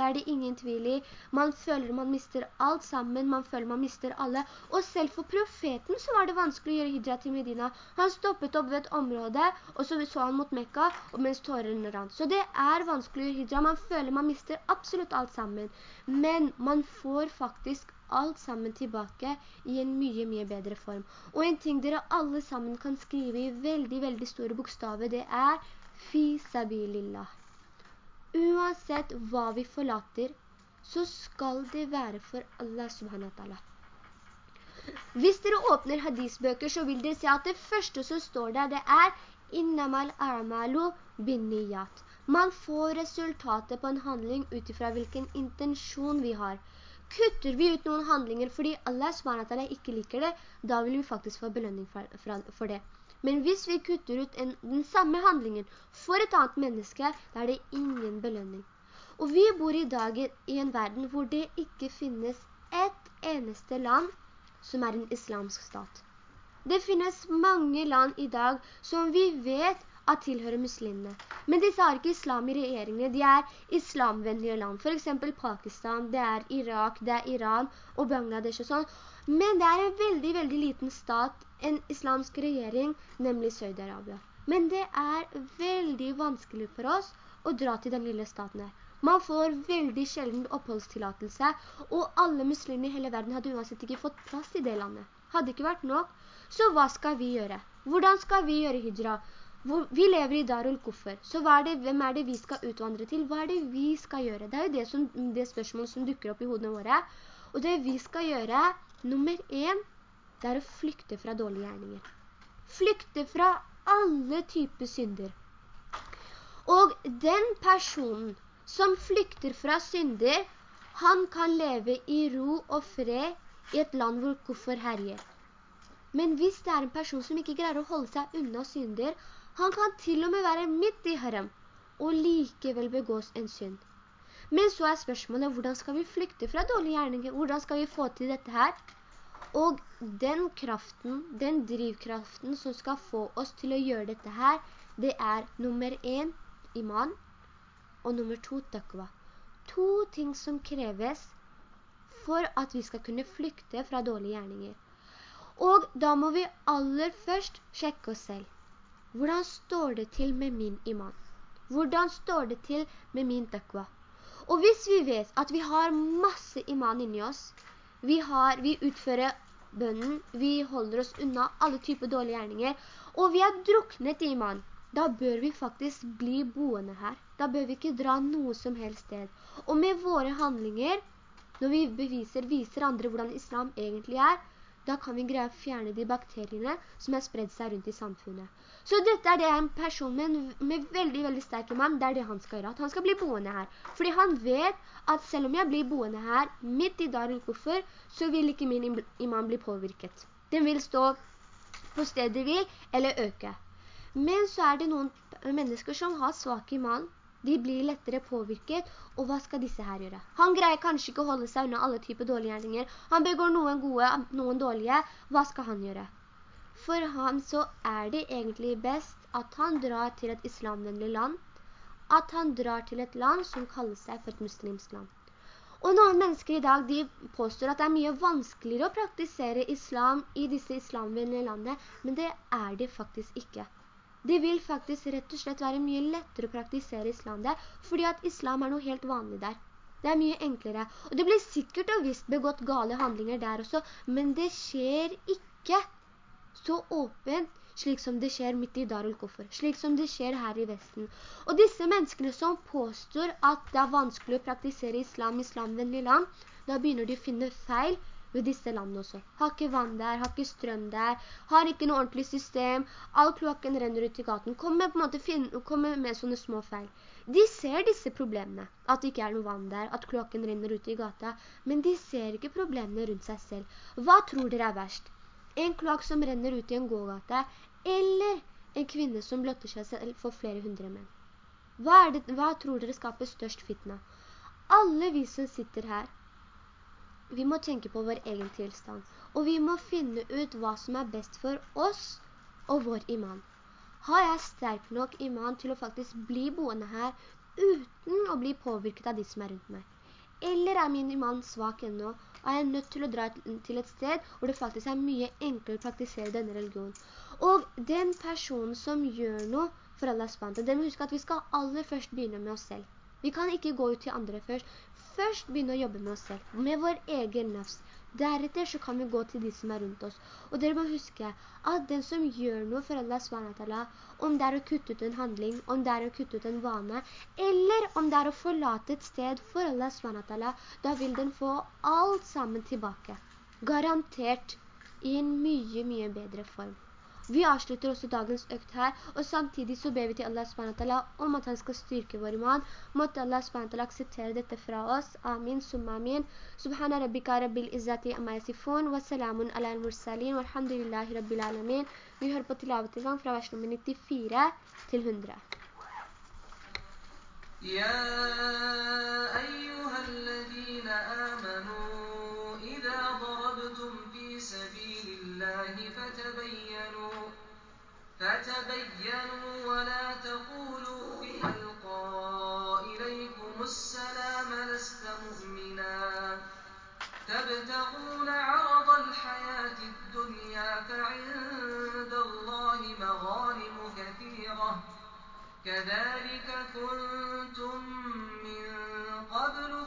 Det er det ingen tvil i. Man føler man mister alt sammen, man føler man mister alle. Og selv for profeten så var det vanskelig å gjøre hijra til Medina. Han stoppet opp ved et område, og så så han mot Mekka, mens tårene rant. Så det er vanskelig å gjøre hijra. Man føler man mister absolutt alt sammen. Men man får faktisk alt sammen tilbake i en mye, mye bedre form. Og en ting dere alle sammen kan skrive i veldig, veldig store bokstaver, det er Fi sabilillah. Uansett hva vi forlater, så skal det være for Allah subhanahu wa ta'ala. Hvis dere åpner hadisbøker, så vil dere se at det første som står der, det er «Innamal a'malu binniyat». Man får resultatet på en handling utifra hvilken intensjon vi har. Kutter vi ut noen handlinger fordi Allah SWT ikke liker det, da vil vi faktisk få belønning for det. Men hvis vi kutter ut en, den samme handlingen for et annet menneske, da er det ingen belønning. Og vi bor i dag i en verden hvor det ikke finnes et eneste land som er en islamsk stat. Det finnes mange land i dag som vi vet at tilhører muslimene. Men disse har ikke islam i regjeringene, de er islamvennlige land. For eksempel Pakistan, det er Irak, det er Iran og Bangladesh og sånn. Men det er en veldig, veldig liten stat, en islamsk regjering, nemlig Saudi-Arabia. Men det er veldig vanskelig for oss å dra til den lille staten her. Man får veldig sjelden oppholdstillatelse, og alle muslimer i hele verden hadde uansett ikke fått plass i det landet. Hadde ikke vært nok. Så hva skal vi gjøre? Hvordan skal vi gjøre hijra? vi lever i Darul Kuffer, så er det, hvem er det vi skal utvandre til? Hva er det vi skal gjøre? Det er jo det, som, det spørsmålet som dukker opp i hodene våre. Og det vi skal gjøre, nummer en, det er å flykte fra dårlige gjerninger. Flykte fra alle typer synder. Og den personen som flykter fra synder, han kan leve i ro og fred i et land hvor koffer herjer. Men hvis det er en person som ikke greier å holde seg unna synder, han kan til og med være midt i haram og likevel begås en synd. Men så er spørsmålet, hvordan skal vi flykte fra dårlige gjerninger? Hvordan skal vi få til dette her? Og den kraften, den drivkraften som skal få oss til å gjøre dette her, det er nummer en, iman, og nummer to, takva. To ting som kreves for at vi skal kunne flykte fra dårlige gjerninger. Og da må vi aller først sjekke oss selv. Hvordan står det til med min iman? Hvordan står det til med min takva? Og hvis vi vet at vi har masse iman inni oss, vi, har, vi utfører bønnen, vi holder oss unna alle typer dårlige gjerninger, og vi er druknet i iman, da bør vi faktisk bli boende her. Da bør vi ikke dra noe som helst sted. Og med våre handlinger, når vi beviser, viser andre hvordan islam egentlig er, da kan vi greie å fjerne de bakteriene som har spredt seg rundt i samfunnet. Så dette er det en person med, med veldig, veldig sterke mann, det er det han skal gjøre, at han skal bli boende her. Fordi han vet at selv om jeg blir boende her, midt i Darul Kuffer, så vil ikke min imam bli påvirket. Den vil stå på stedet vil, eller øke. Men så er det noen mennesker som har svak iman, de blir lettere påvirket, og hva skal disse her gjøre? Han greier kanskje ikke å holde seg unna alle typer dårlige gjerninger. Han begår noen gode, noen dårlige. Hva skal han gjøre? For ham så er det egentlig best at han drar til et islamvennlig land, at han drar til et land som kaller seg for et muslimsk land. Og noen mennesker i dag, de påstår at det er mye vanskeligere å praktisere islam i disse islamvennlige landene, men det er det faktisk ikke. Det vil faktisk rett og slett være mye lettere å praktisere islam der, fordi at islam er noe helt vanlig der. Det er mye enklere. Og det blir sikkert og visst begått gale handlinger der også, men det skjer ikke så åpent slik som det skjer midt i Darul Koffer, slik som det skjer her i Vesten. Og disse menneskene som påstår at det er vanskelig å praktisere islam i islamvennlig land, da begynner de å finne feil ved disse landene også. Har ikke vann der, har ikke strøm der, har ikke noe ordentlig system, all kloakken renner ut i gaten, kommer, måte finne, kommer med sånne små feil. De ser disse problemene, at det ikke er noe vann der, at kloakken renner ut i gata, men de ser ikke problemene rundt seg selv. Hva tror dere er verst? En kloakk som renner ut i en gågate, eller en kvinne som blotter seg selv for flere hundre menn. Hva, det, hva tror dere skaper størst fitna? Alle vi som sitter her, vi må tenke på vår egen tilstand, og vi må finne ut hva som er best for oss og vår iman. Har jeg sterk nok iman til å faktisk bli boende her uten å bli påvirket av de som er rundt meg? Eller er min iman svak ennå, og er jeg nødt til å dra til et sted hvor det faktisk er mye enklere å praktisere denne religionen? Og den personen som gjør noe for Allah SWT, den må huske at vi skal aller først begynne med oss selv. Vi kan ikke gå ut til andre først. Først begynne å jobbe med oss selv, med vår egen nafs. Deretter så kan vi gå til de som er rundt oss. Og dere må huske at den som gjør noe for Allah SWT, om det er å kutte ut en handling, om det er å kutte ut en vane, eller om det er å forlate et sted for Allah SWT, da vil den få alt sammen tilbake. Garantert i en mye, mye bedre form. Vi avslutter også dagens økt her, og samtidig så ber vi til Allah SWT om at han skal styrke vår iman. Måtte Allah SWT akseptere dette fra oss. Amin, summa amin. Subhana rabbika rabbil izzati amma yasifun, wa salamun ala al-mursalin, walhamdulillahi rabbil alamin. Vi hører på tilavet i gang fra vers nummer 94 til 100. يا أيها الذين آمنوا إذا ضربتم في سبيل الله فتبينوا فتبينوا ولا تقولوا في ألقى إليكم السلام لست مؤمنا. تبتغون عرض الحياة الدنيا فعند الله مغانم كثيرة. كذلك كنتم من قبل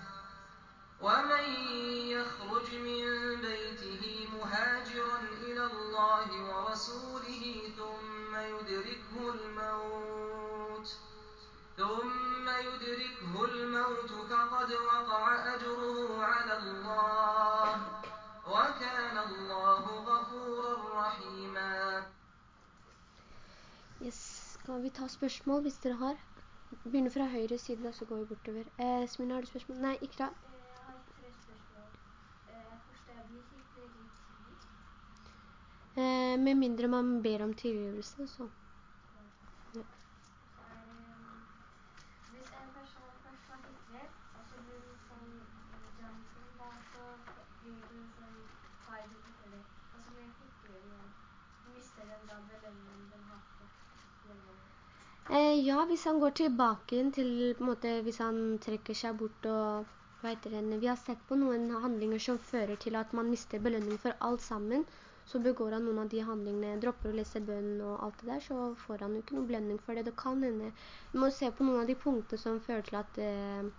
ومن يخرج من بيته مهاجرا إلى الله ورسوله ثم يدركه الموت ثم يدركه الموت فقد وقع أجره على الله وكان الله غفورا رحيما Yes. Kan vi ta spørsmål hvis dere har? Begynner fra høyre side, da, så går vi bortover. Eh, Smina, har du spørsmål? Nei, Ikra. Jeg Mister den da belønningen den har fått så. Eh, ja, hvis han går tilbake til, på en måte, hvis han trekker seg bort og, hva heter det, vi har sett på noen handlinger som fører til at man mister belønning for alt sammen, så begår han noen av de handlingene, dropper å lese bønn og alt det der, så får han jo ikke noen belønning for det. Det kan hende. Vi må se på noen av de punktene som fører til at eh,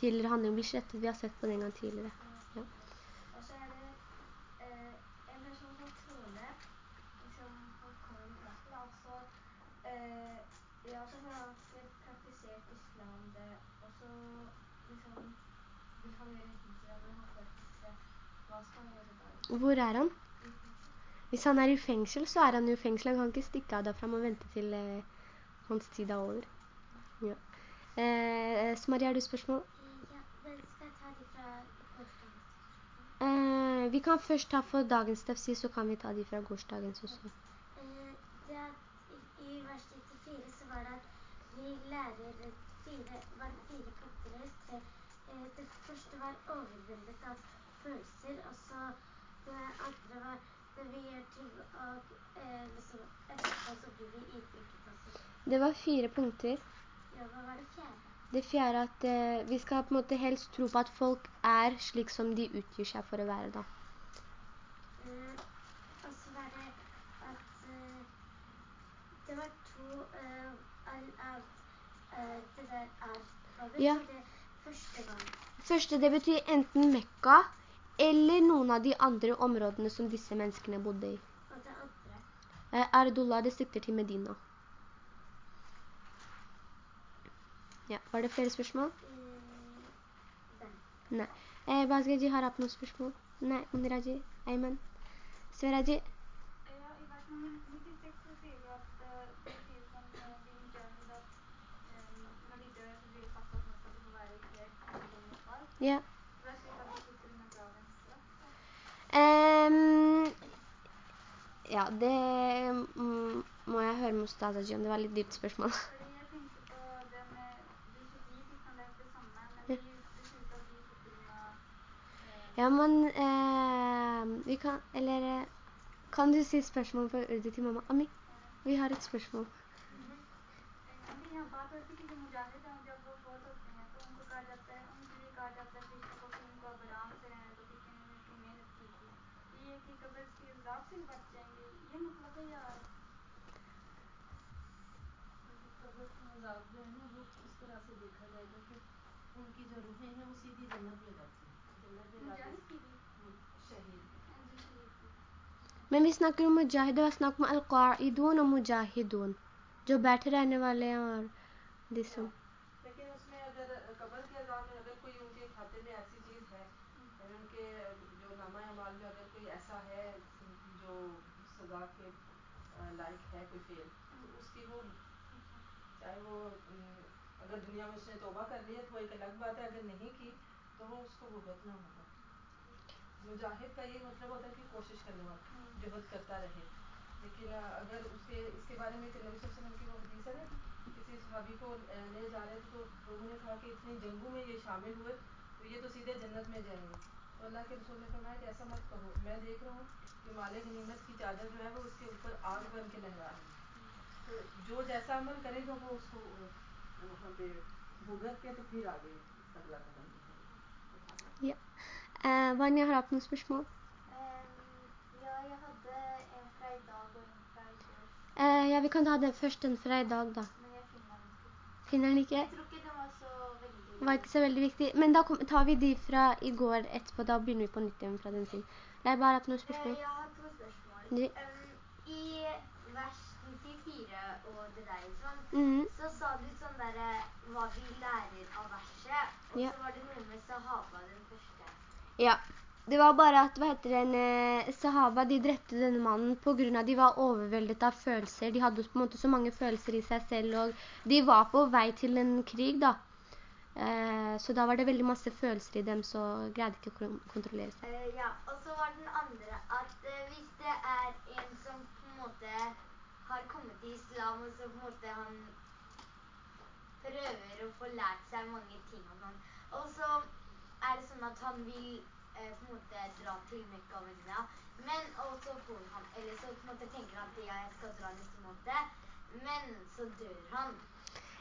tidligere handling blir slettet. Vi har sett på det en gang tidligere. Ja. Og så er det eh, en person som troende, som kommer i klassen, altså eh, ja, så har han praktisert islam det, og så liksom vil han gjøre hijra, men han får ikke se. Hva skal han gjøre da? Hvor er han? Hvis han er i fengsel, så er han jo i fengsel. Han kan ikke stikke av derfra og vente til eh, hans tid er over. Ja. Eh, Maria, har du spørsmål? Ja, men skal jeg ta de fra? Eh, vi kan først ta for dagens tefsi, så kan vi ta de fra gårsdagens også. Eh, det er, i, i vers 94 så var det at vi lærer fire, var fire. Tre, eh, det første var overveldet av følelser, og så det andre var det eh, var fire punkter. Ja, hva var det fjerde? Det fjerde at eh, vi skal på en måte helst tro på at folk er slik som de utgjør seg for å være da. Mm, og så var det at uh, det var to uh, all, at uh, det der er hva betyr Ja. det første gang? Første, det betyr enten Mekka, eller noen av de andre områdene som disse menneskene bodde i. Og det andre? Eh, Ardullah, det sikter til Medina. Ja, var det flere spørsmål? Eh. Nei. Eh, Basgaji, har hatt noen spørsmål? Nei, Muniraji, Ayman, Sveraji. Ja, i vers nummer 96 så sier du at eh, det sier som din de at eh, når de dør så blir det sagt at nå skal de få være i i Ja. Så det er slik at de sitter under gravens straff. Ehm, ja, det må jeg høre med Ustazaji om. Det var litt dypt spørsmål. Jeg tenkte på det med de 29 fikk kan eh, Ja, men eh, vi kan, eller eh, kan du si spørsmål på urdu til mamma? Ami, vi har et spørsmål. میں بھی اس طرح میں جاتی ہیں۔ جنت میں مجاہد و القاعدون و مجاہدون جو بیٹھے رہنے والے ہیں اور دسوں ہوگا کہ ہے کوئی فیل اس کی وہ چاہے وہ اگر دنیا میں اس نے توبہ کر لیا تو وہ ایک الگ بات ہے، اگر نہیں کی تو وہ اس کو وہ بتنا ہوگا۔ مجاہد کا یہ مطلب ہوتا ہے کہ کوشش کرنے والا، جہد کرتا رہے۔ لیکن اگر اس کے اس کے بارے میں کہ نبی صلی اللہ علیہ وسلم کی وہ حدیث ہے کسی صحابی کو لے جا رہے تھے تو لوگوں نے کہا کہ اتنی جنگوں میں یہ شامل ہوئے، تو یہ تو سیدھے جنت میں جائیں گے۔ تو اللہ کے رسول نے فرمایا کہ ایسا مت کرو میں دیکھ رہا ہوں کہ مال غنیمت کی چادر جو ہے وہ اس کے اوپر آگ بن کے لہرا ہے۔ تو جو جیسا عمل کرے گا وہ اس کو وہاں پہ بھگت کے تو پھر آگے اگلا قدم وانیا har hatt noen spørsmål? Ja, jeg hadde en fra i dag og en fra i var ikke så veldig viktig. Men da kom, tar vi de fra i går etterpå, da begynner vi på nytt igjen fra den siden. Er bare hatt noen Eh, spørsmål. Jeg har to spørsmål. Um, I vers 94 og det der, sånn, Mhm. så sa du sånn der eh, hva vi lærer av verset, og Ja. så var det noe med sahaba den første. Ja, det var bare at, hva heter den, eh, sahaba, de drepte denne mannen på grunn av de var overveldet av følelser. De hadde på en måte så mange følelser i seg selv, og de var på vei til en krig da. Eh, så da var det veldig masse følelser i dem, så greide ikke å kontrollere seg. Eh, ja, og så var den andre at eh, hvis det er en som på en måte har kommet til islam, og så på en måte han prøver å få lært seg mange ting og sånn, og så er det sånn at han vil eh, på en måte dra til Mekka og Medina, men også får han, eller så på en måte tenker han at ja, jeg skal dra neste måned, men så dør han.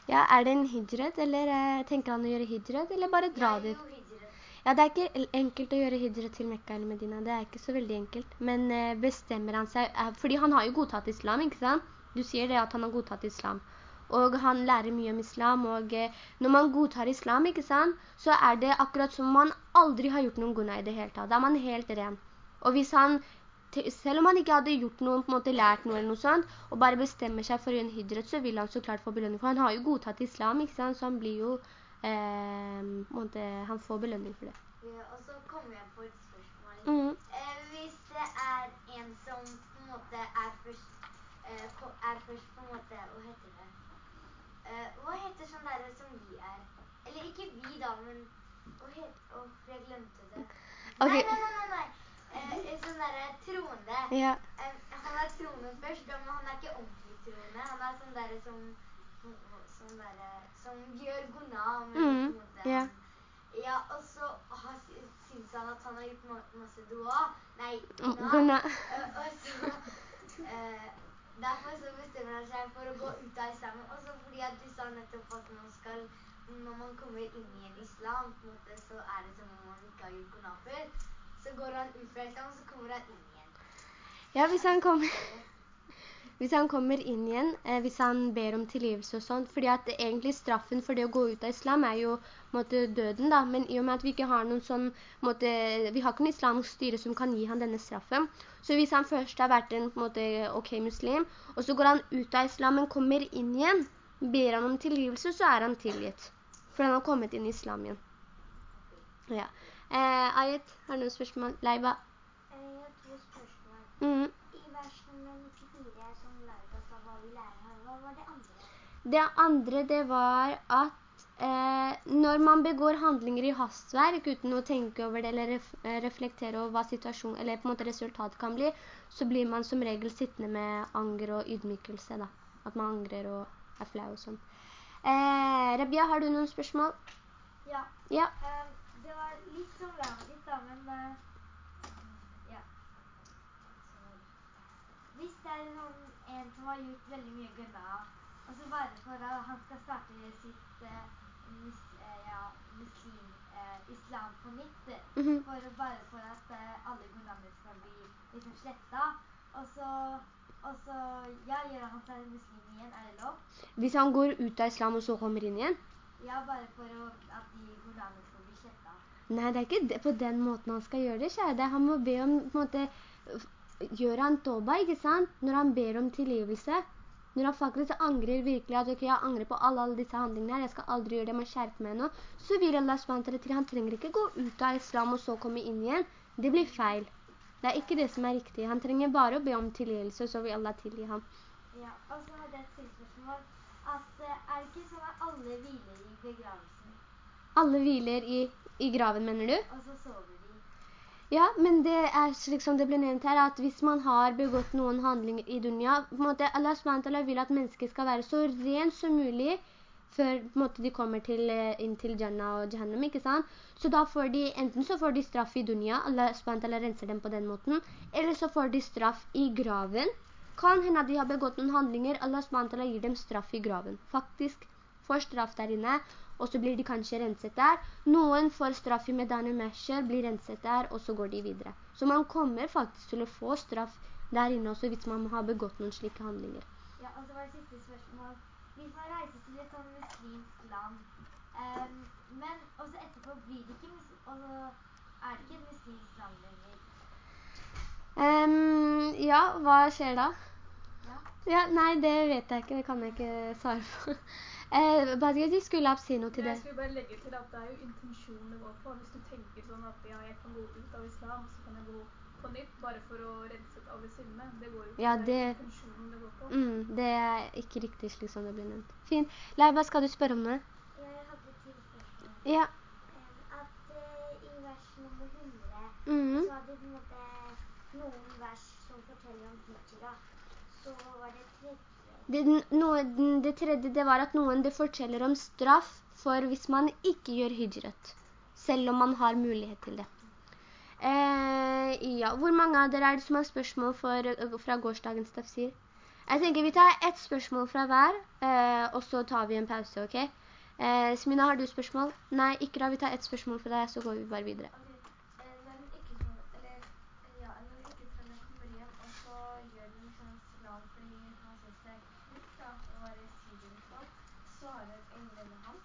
Ja, er det en hijret, eller eh, tenker han å gjøre hijret, eller bare dra dit? Ja, det er ikke enkelt å gjøre hijret til Mekka eller Medina, det er ikke så veldig enkelt. Men eh, bestemmer han seg, eh, fordi han har jo godtatt islam, ikke sant? Du sier det at han har godtatt islam. Og han lærer mye om islam, og når man godtar islam, ikke sant? Så er det akkurat som man aldri har gjort noen guna i det hele tatt. Da er man helt ren. Og hvis han, selv om han ikke hadde gjort noe, på en måte lært noe eller noe sånt, og bare bestemmer seg for å gjøre en hijret, så vil han så klart få belønning. For han har jo godtatt islam, ikke sant? Så han blir jo, eh, måte, han får belønning for det. Ja, og så kommer jeg på et spørsmål. Mm. Eh, hvis det er en som på en måte er først, eh, er først på en måte, hva heter det? Eh, hva heter sånn der som vi er? Eller ikke vi da, men hva heter, åh, jeg glemte det. Okay. Nei, nei, nei, nei, nei. Eh, en sånn der troende. Ja. Eh, han er troende først, men han er ikke ordentlig troende. Han er sånn der som, sånn der, som gjør Mhm, måte, ja. ja, og så har, syns han at han har gjort ma masse doa. Nei, Guna. Eh, og så, eh, derfor så bestemmer han seg for å gå ut av islam. Også fordi at du sa nettopp at man skal, når man kommer inn i en islam, på en måte, så er det som om man ikke har gjort guna før. Så går han ut fra islam, så kommer han inn igjen. Ja, hvis han kommer, hvis han kommer inn igjen, eh, hvis han ber om tilgivelse og sånt, fordi at egentlig straffen for det å gå ut av islam er jo måte, døden da, men i og med at vi ikke har noen sånn, på måte, vi har ikke noen islamsk styre som kan gi han denne straffen, så hvis han først har vært en måte, ok muslim, og så går han ut av islam, men kommer inn igjen, ber han om tilgivelse, så er han tilgitt, for han har kommet inn i islam igjen. Ja. Eh, Ayet, har du noen spørsmål? Leiba? Eh, Jeg har to spørsmål. Mm. I vers nummer 94 som Laura sa hva vi lærer her, hva var det andre? Det andre det var at eh, når man begår handlinger i hastverk uten å tenke over det eller ref eh, reflektere over hva situasjon eller på en måte resultat kan bli, så blir man som regel sittende med anger og ydmykelse da. At man angrer og er flau og sånn. Eh, Rabia, har du noen spørsmål? Ja, Ja. eh, det var litt sånn Laura da, men eh, ja. Hvis det er noen, en som har gjort veldig mye gunna, og så bare for at han skal starte sitt eh, mus, eh, ja, muslim, islam på nytt, mm -hmm. for, bare for at alle gunnaene skal bli liksom slettet, og så, og så, ja, gjør han seg muslim igjen, er det lov? Hvis han går ut av islam og så kommer inn igjen? Ja, bare for å, at de gunnaene skal bli sletta. Nei, det er ikke det, på den måten han skal gjøre det, kjære. Det- Han må be om, på en måte, gjør han toba, ikke sant? Når han ber om tilgivelse. Når han faktisk angrer virkelig at okay, jeg angrer på alle, alle disse handlingene her, jeg skal aldri gjøre det, jeg må skjerpe meg nå, så vil Allah SWT til, han trenger ikke gå ut av islam og så komme inn igjen. Det blir feil. Det er ikke det som er riktig. Han trenger bare å be om tilgivelse, så vil Allah tilgi ham. Ja, og så hadde jeg et tilspørsmål. At er ikke sånn at alle hviler i begravelsen, Alle hviler i, i graven, mener du? og så sover de? Ja, men det er slik som det ble nevnt her, at hvis man har begått noen handlinger i dunya, på en måte, Allah SWT vil at mennesket skal være så ren som mulig, før måte, de kommer til, eh, inn til Jannah og Jahannam, ikke sant? Så da får de, enten så får de straff i dunya, Allah SWT renser dem på den måten, eller så får de straff i graven. Kan hende de har begått noen handlinger, Allah SWT gir dem straff i graven. Faktisk får straff der inne, og så blir de kanskje renset der. Noen får straff i Medan og Mesher, blir renset der, og så går de videre. Så man kommer faktisk til å få straff der inne også hvis man har begått noen slike handlinger. Ja, og så var det siste spørsmål. Hvis man reiser til et sånt muslimsk land, um, men også etterpå blir det ikke og så er det ikke et muslimsk land lenger. Um, ja, hva skjer da? Ja. Ja, nei, det vet jeg ikke, det kan jeg ikke svare på. Eh, Badgeti skulle opp si noe til det. Jeg skulle bare legge til at det er jo intensjonen det går på. Hvis du tenker sånn at ja, jeg kan gå ut av islam, så kan jeg gå på nytt bare for å rense ut alle syndene. Det går jo ikke. Ja, det er intensjonen det går på. Mm, det er ikke riktig slik som det blir nevnt. Fint. Leiba, skal du spørre om noe? Jeg hadde et spørsmål. Ja. Ehm, at eh, i vers nummer 100 Mm. så hadde på en måte noen vers som forteller om hijra. Så var det tredje. Det, noe, det tredje det var at noen det forteller om straff for hvis man ikke gjør hijret, selv om man har mulighet til det. Eh, ja, hvor mange av dere er det som har spørsmål for, fra gårsdagens tafsir? Jeg tenker vi tar ett spørsmål fra hver, eh, og så tar vi en pause, ok? Eh, Smina, har du spørsmål? Nei, ikke da, vi tar ett spørsmål fra deg, så går vi bare videre. Når hun ikke tror, eller, ja, når hun ikke tror hun kommer hjem, og så gjør hun sånn salam fordi han synes det er kult da, å være sidemuslim, så har hun engler med ham.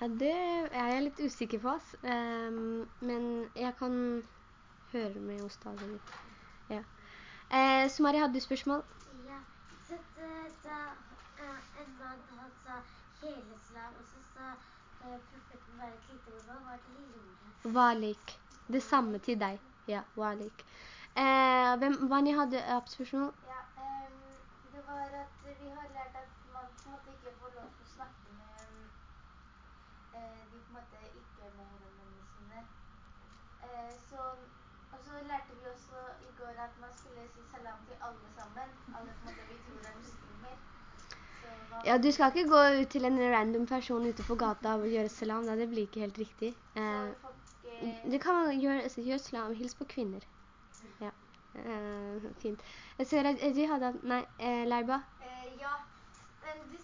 Ja, det er jeg litt usikker på, ass. Um, men jeg kan høre med hos dagen. Ja. Eh, Sumari, hadde du spørsmål? Ja, så det sa uh, en mann, han sa hele salam, og så sa uh, profeten bare lite ord, hva var det lille? Walik. Det samme til deg. Ja, walik. Eh, hvem, Vani hadde uh, spørsmål? Ja, um, det var at vi har lært at man på en måte ikke får lov til å snakke med eh, de på en måte ikke menneskene. Eh, så, og så lærte vi også i går at man skulle si salam til alle sammen. Alle på en måte vi tror er muslimer. Så Ja, du skal ikke gå ut til en random person ute på gata og gjøre salam, da. Det blir ikke helt riktig. Eh, folk eh, du kan gjøre, altså, gjøre salam, hils på kvinner. Ja, eh, fint. Jeg ser at hadde, nei, eh, Leiba? eh, Ja, men du,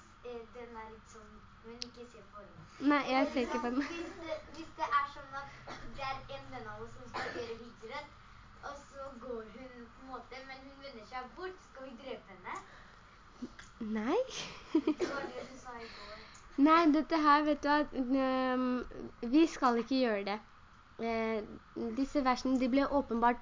den er litt sånn, men ikke si. Nei, jeg ser ikke på den. Hvis det, hvis det er sånn at det er en venn av oss som skal gjøre hijret, og så går hun på en måte, men hun vender seg bort, skal vi drepe henne? Nei. Det var det du sa i går. Nei, dette her, vet du at vi skal ikke gjøre det. Eh, disse versene, de ble åpenbart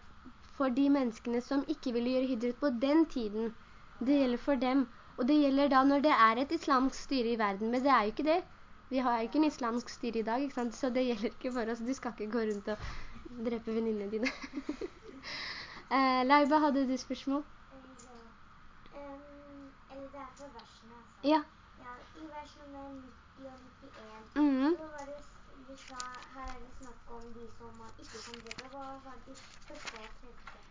for de menneskene som ikke ville gjøre hijret på den tiden. Det gjelder for dem. Og det gjelder da når det er et islamsk styre i verden, men det er jo ikke det. Vi har ikke en islamsk styre i dag, ikke sant? Så det gjelder ikke for oss. Du skal ikke gå rundt og drepe venninnene dine. eh, Laiba, hadde du spørsmål? eller det er for versene, altså. Ja. Ja, i vers nummer 90 og 91, Mhm. så var det, vi sa, her er det snakk om de som man ikke kan drepe. Hva var de første og tredje?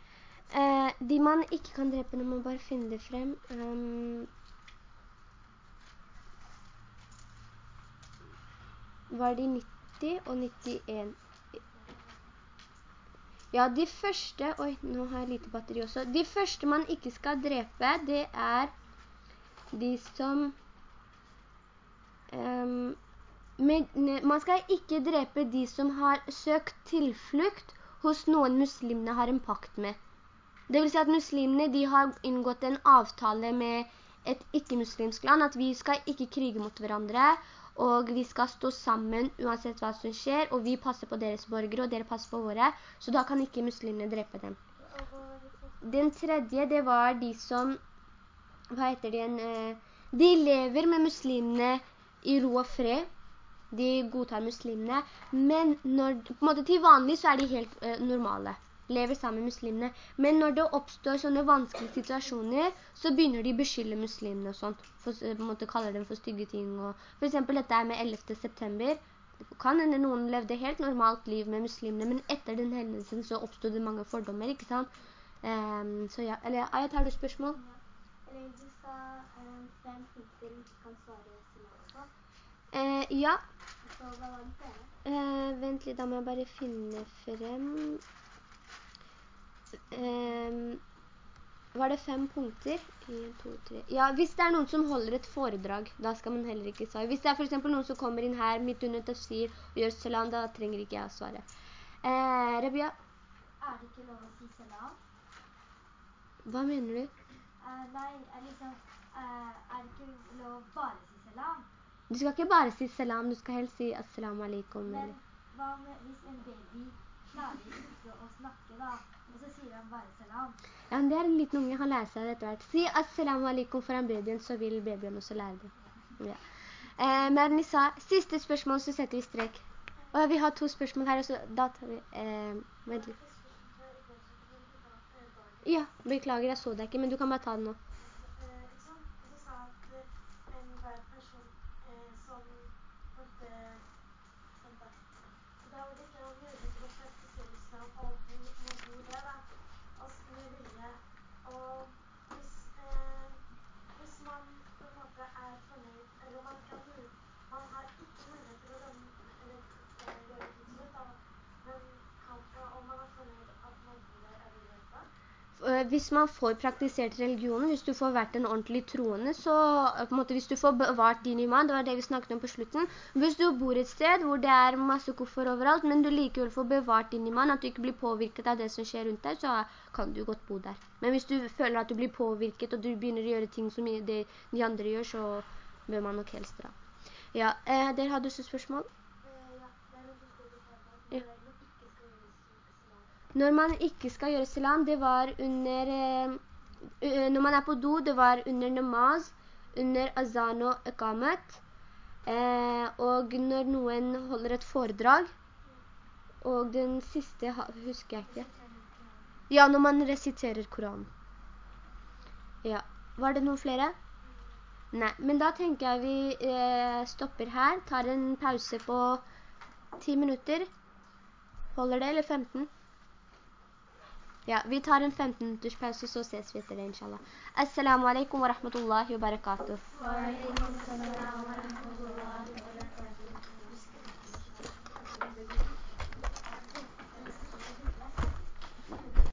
Eh, de man ikke kan drepe når man bare finner det frem. ehm, var de 90 og 91? Ja, de første... Oi, nå har jeg lite batteri også. De første man ikke skal drepe, det er de som... um, med, man skal ikke drepe de som har søkt tilflukt hos noen muslimene har en pakt med. Det vil si at muslimene de har inngått en avtale med et ikke-muslimsk land, at vi skal ikke krige mot hverandre, og vi skal stå sammen uansett hva som skjer, og vi passer på deres borgere, og dere passer på våre, så da kan ikke muslimene drepe dem. Den tredje, det var de som, hva heter de, en, eh, de lever med muslimene i ro og fred, de godtar muslimene, men når, til vanlig så er de helt eh, normale, lever sammen med muslimene, men når det oppstår sånne vanskelige situasjoner, så begynner de å beskylde muslimene og sånt, for, eh, på en måte kaller dem for stygge ting, og for eksempel dette er med 11. september, kan hende noen levde helt normalt liv med muslimene, men etter den hendelsen så oppstod det mange fordommer, ikke sant? Um, så ja, eller Ayat, har du spørsmål? Eller du sa fem punkter du kan svare på. Eh, ja, Så hva var det? eh, vent litt, da må jeg bare finne frem. Ehm, var det fem punkter? 1, 2, 3. Ja, hvis det er noen som holder et foredrag, da skal man heller ikke svare. Hvis det er for eksempel noen som kommer inn her midt under tafsir og gjør salam, da trenger ikke jeg å svare. Eh, Rabia, Er det ikke lov å si salam? hva mener du? Uh, nei, er liksom, uh, er det ikke lov å bare si salam? Du skal ikke bare si salam, du skal helst si assalamu alaikum. Men hva med hvis en baby og? Ja, men det er en liten unge, han lærer seg det etter hvert. Si assalamu alaikum foran babyen, så vil babyen også lære det. Ja. Eh, men Nisa, siste spørsmål, så setter vi strek. Og vi har to spørsmål her, så da tar vi... Eh, vent litt. Ja, beklager, jeg så deg ikke, men du kan bare ta det nå. Eh, ikke sant? Og så sa at eh, enhver person eh, som måtte sånn da. Så da var det ikke noe mulighet til å praktisere islam og hun må bo der da. Altså med vilje. Og hvis, eh, hvis man på en måte er fornøyd, eller man kan bo, man har ikke mulighet til å rømme, eller eh, gjøre det til slutt da. Men kan, om man er fornøyd at man bor der, er det greit da? Eh, Hvis man får praktisert religionen, hvis du får vært en ordentlig troende, så eh, på en måte, hvis du får bevart din iman, det var det vi snakket om på slutten, hvis du bor et sted hvor det er masse koffer overalt, men du likevel får bevart din iman, at du ikke blir påvirket av det som skjer rundt deg, så kan du godt bo der. Men hvis du føler at du blir påvirket, og du begynner å gjøre ting som de andre gjør, så bør man nok helst dra. Ja, eh, dere hadde også spørsmål? Eh, ja, det er noe som står i Torah, Ja. Når man ikke skal gjøre salam. Det var under, eh, når man er på do, det var under namaz, under azan og ikamet, eh, og når noen holder et foredrag, og den siste husker jeg ikke. Ja, når man resiterer Koranen. Ja, var det noen flere? Nei, men da tenker jeg vi eh, stopper her, tar en pause på 10 minutter. Holder det, eller 15? Ja, vi tar en 15 minutters pause, så ses vi etter det, inshallah. Assalamu alaikum wa rahmatullahi wa barakatuh. Wa alaikum wa rahmatullahi wa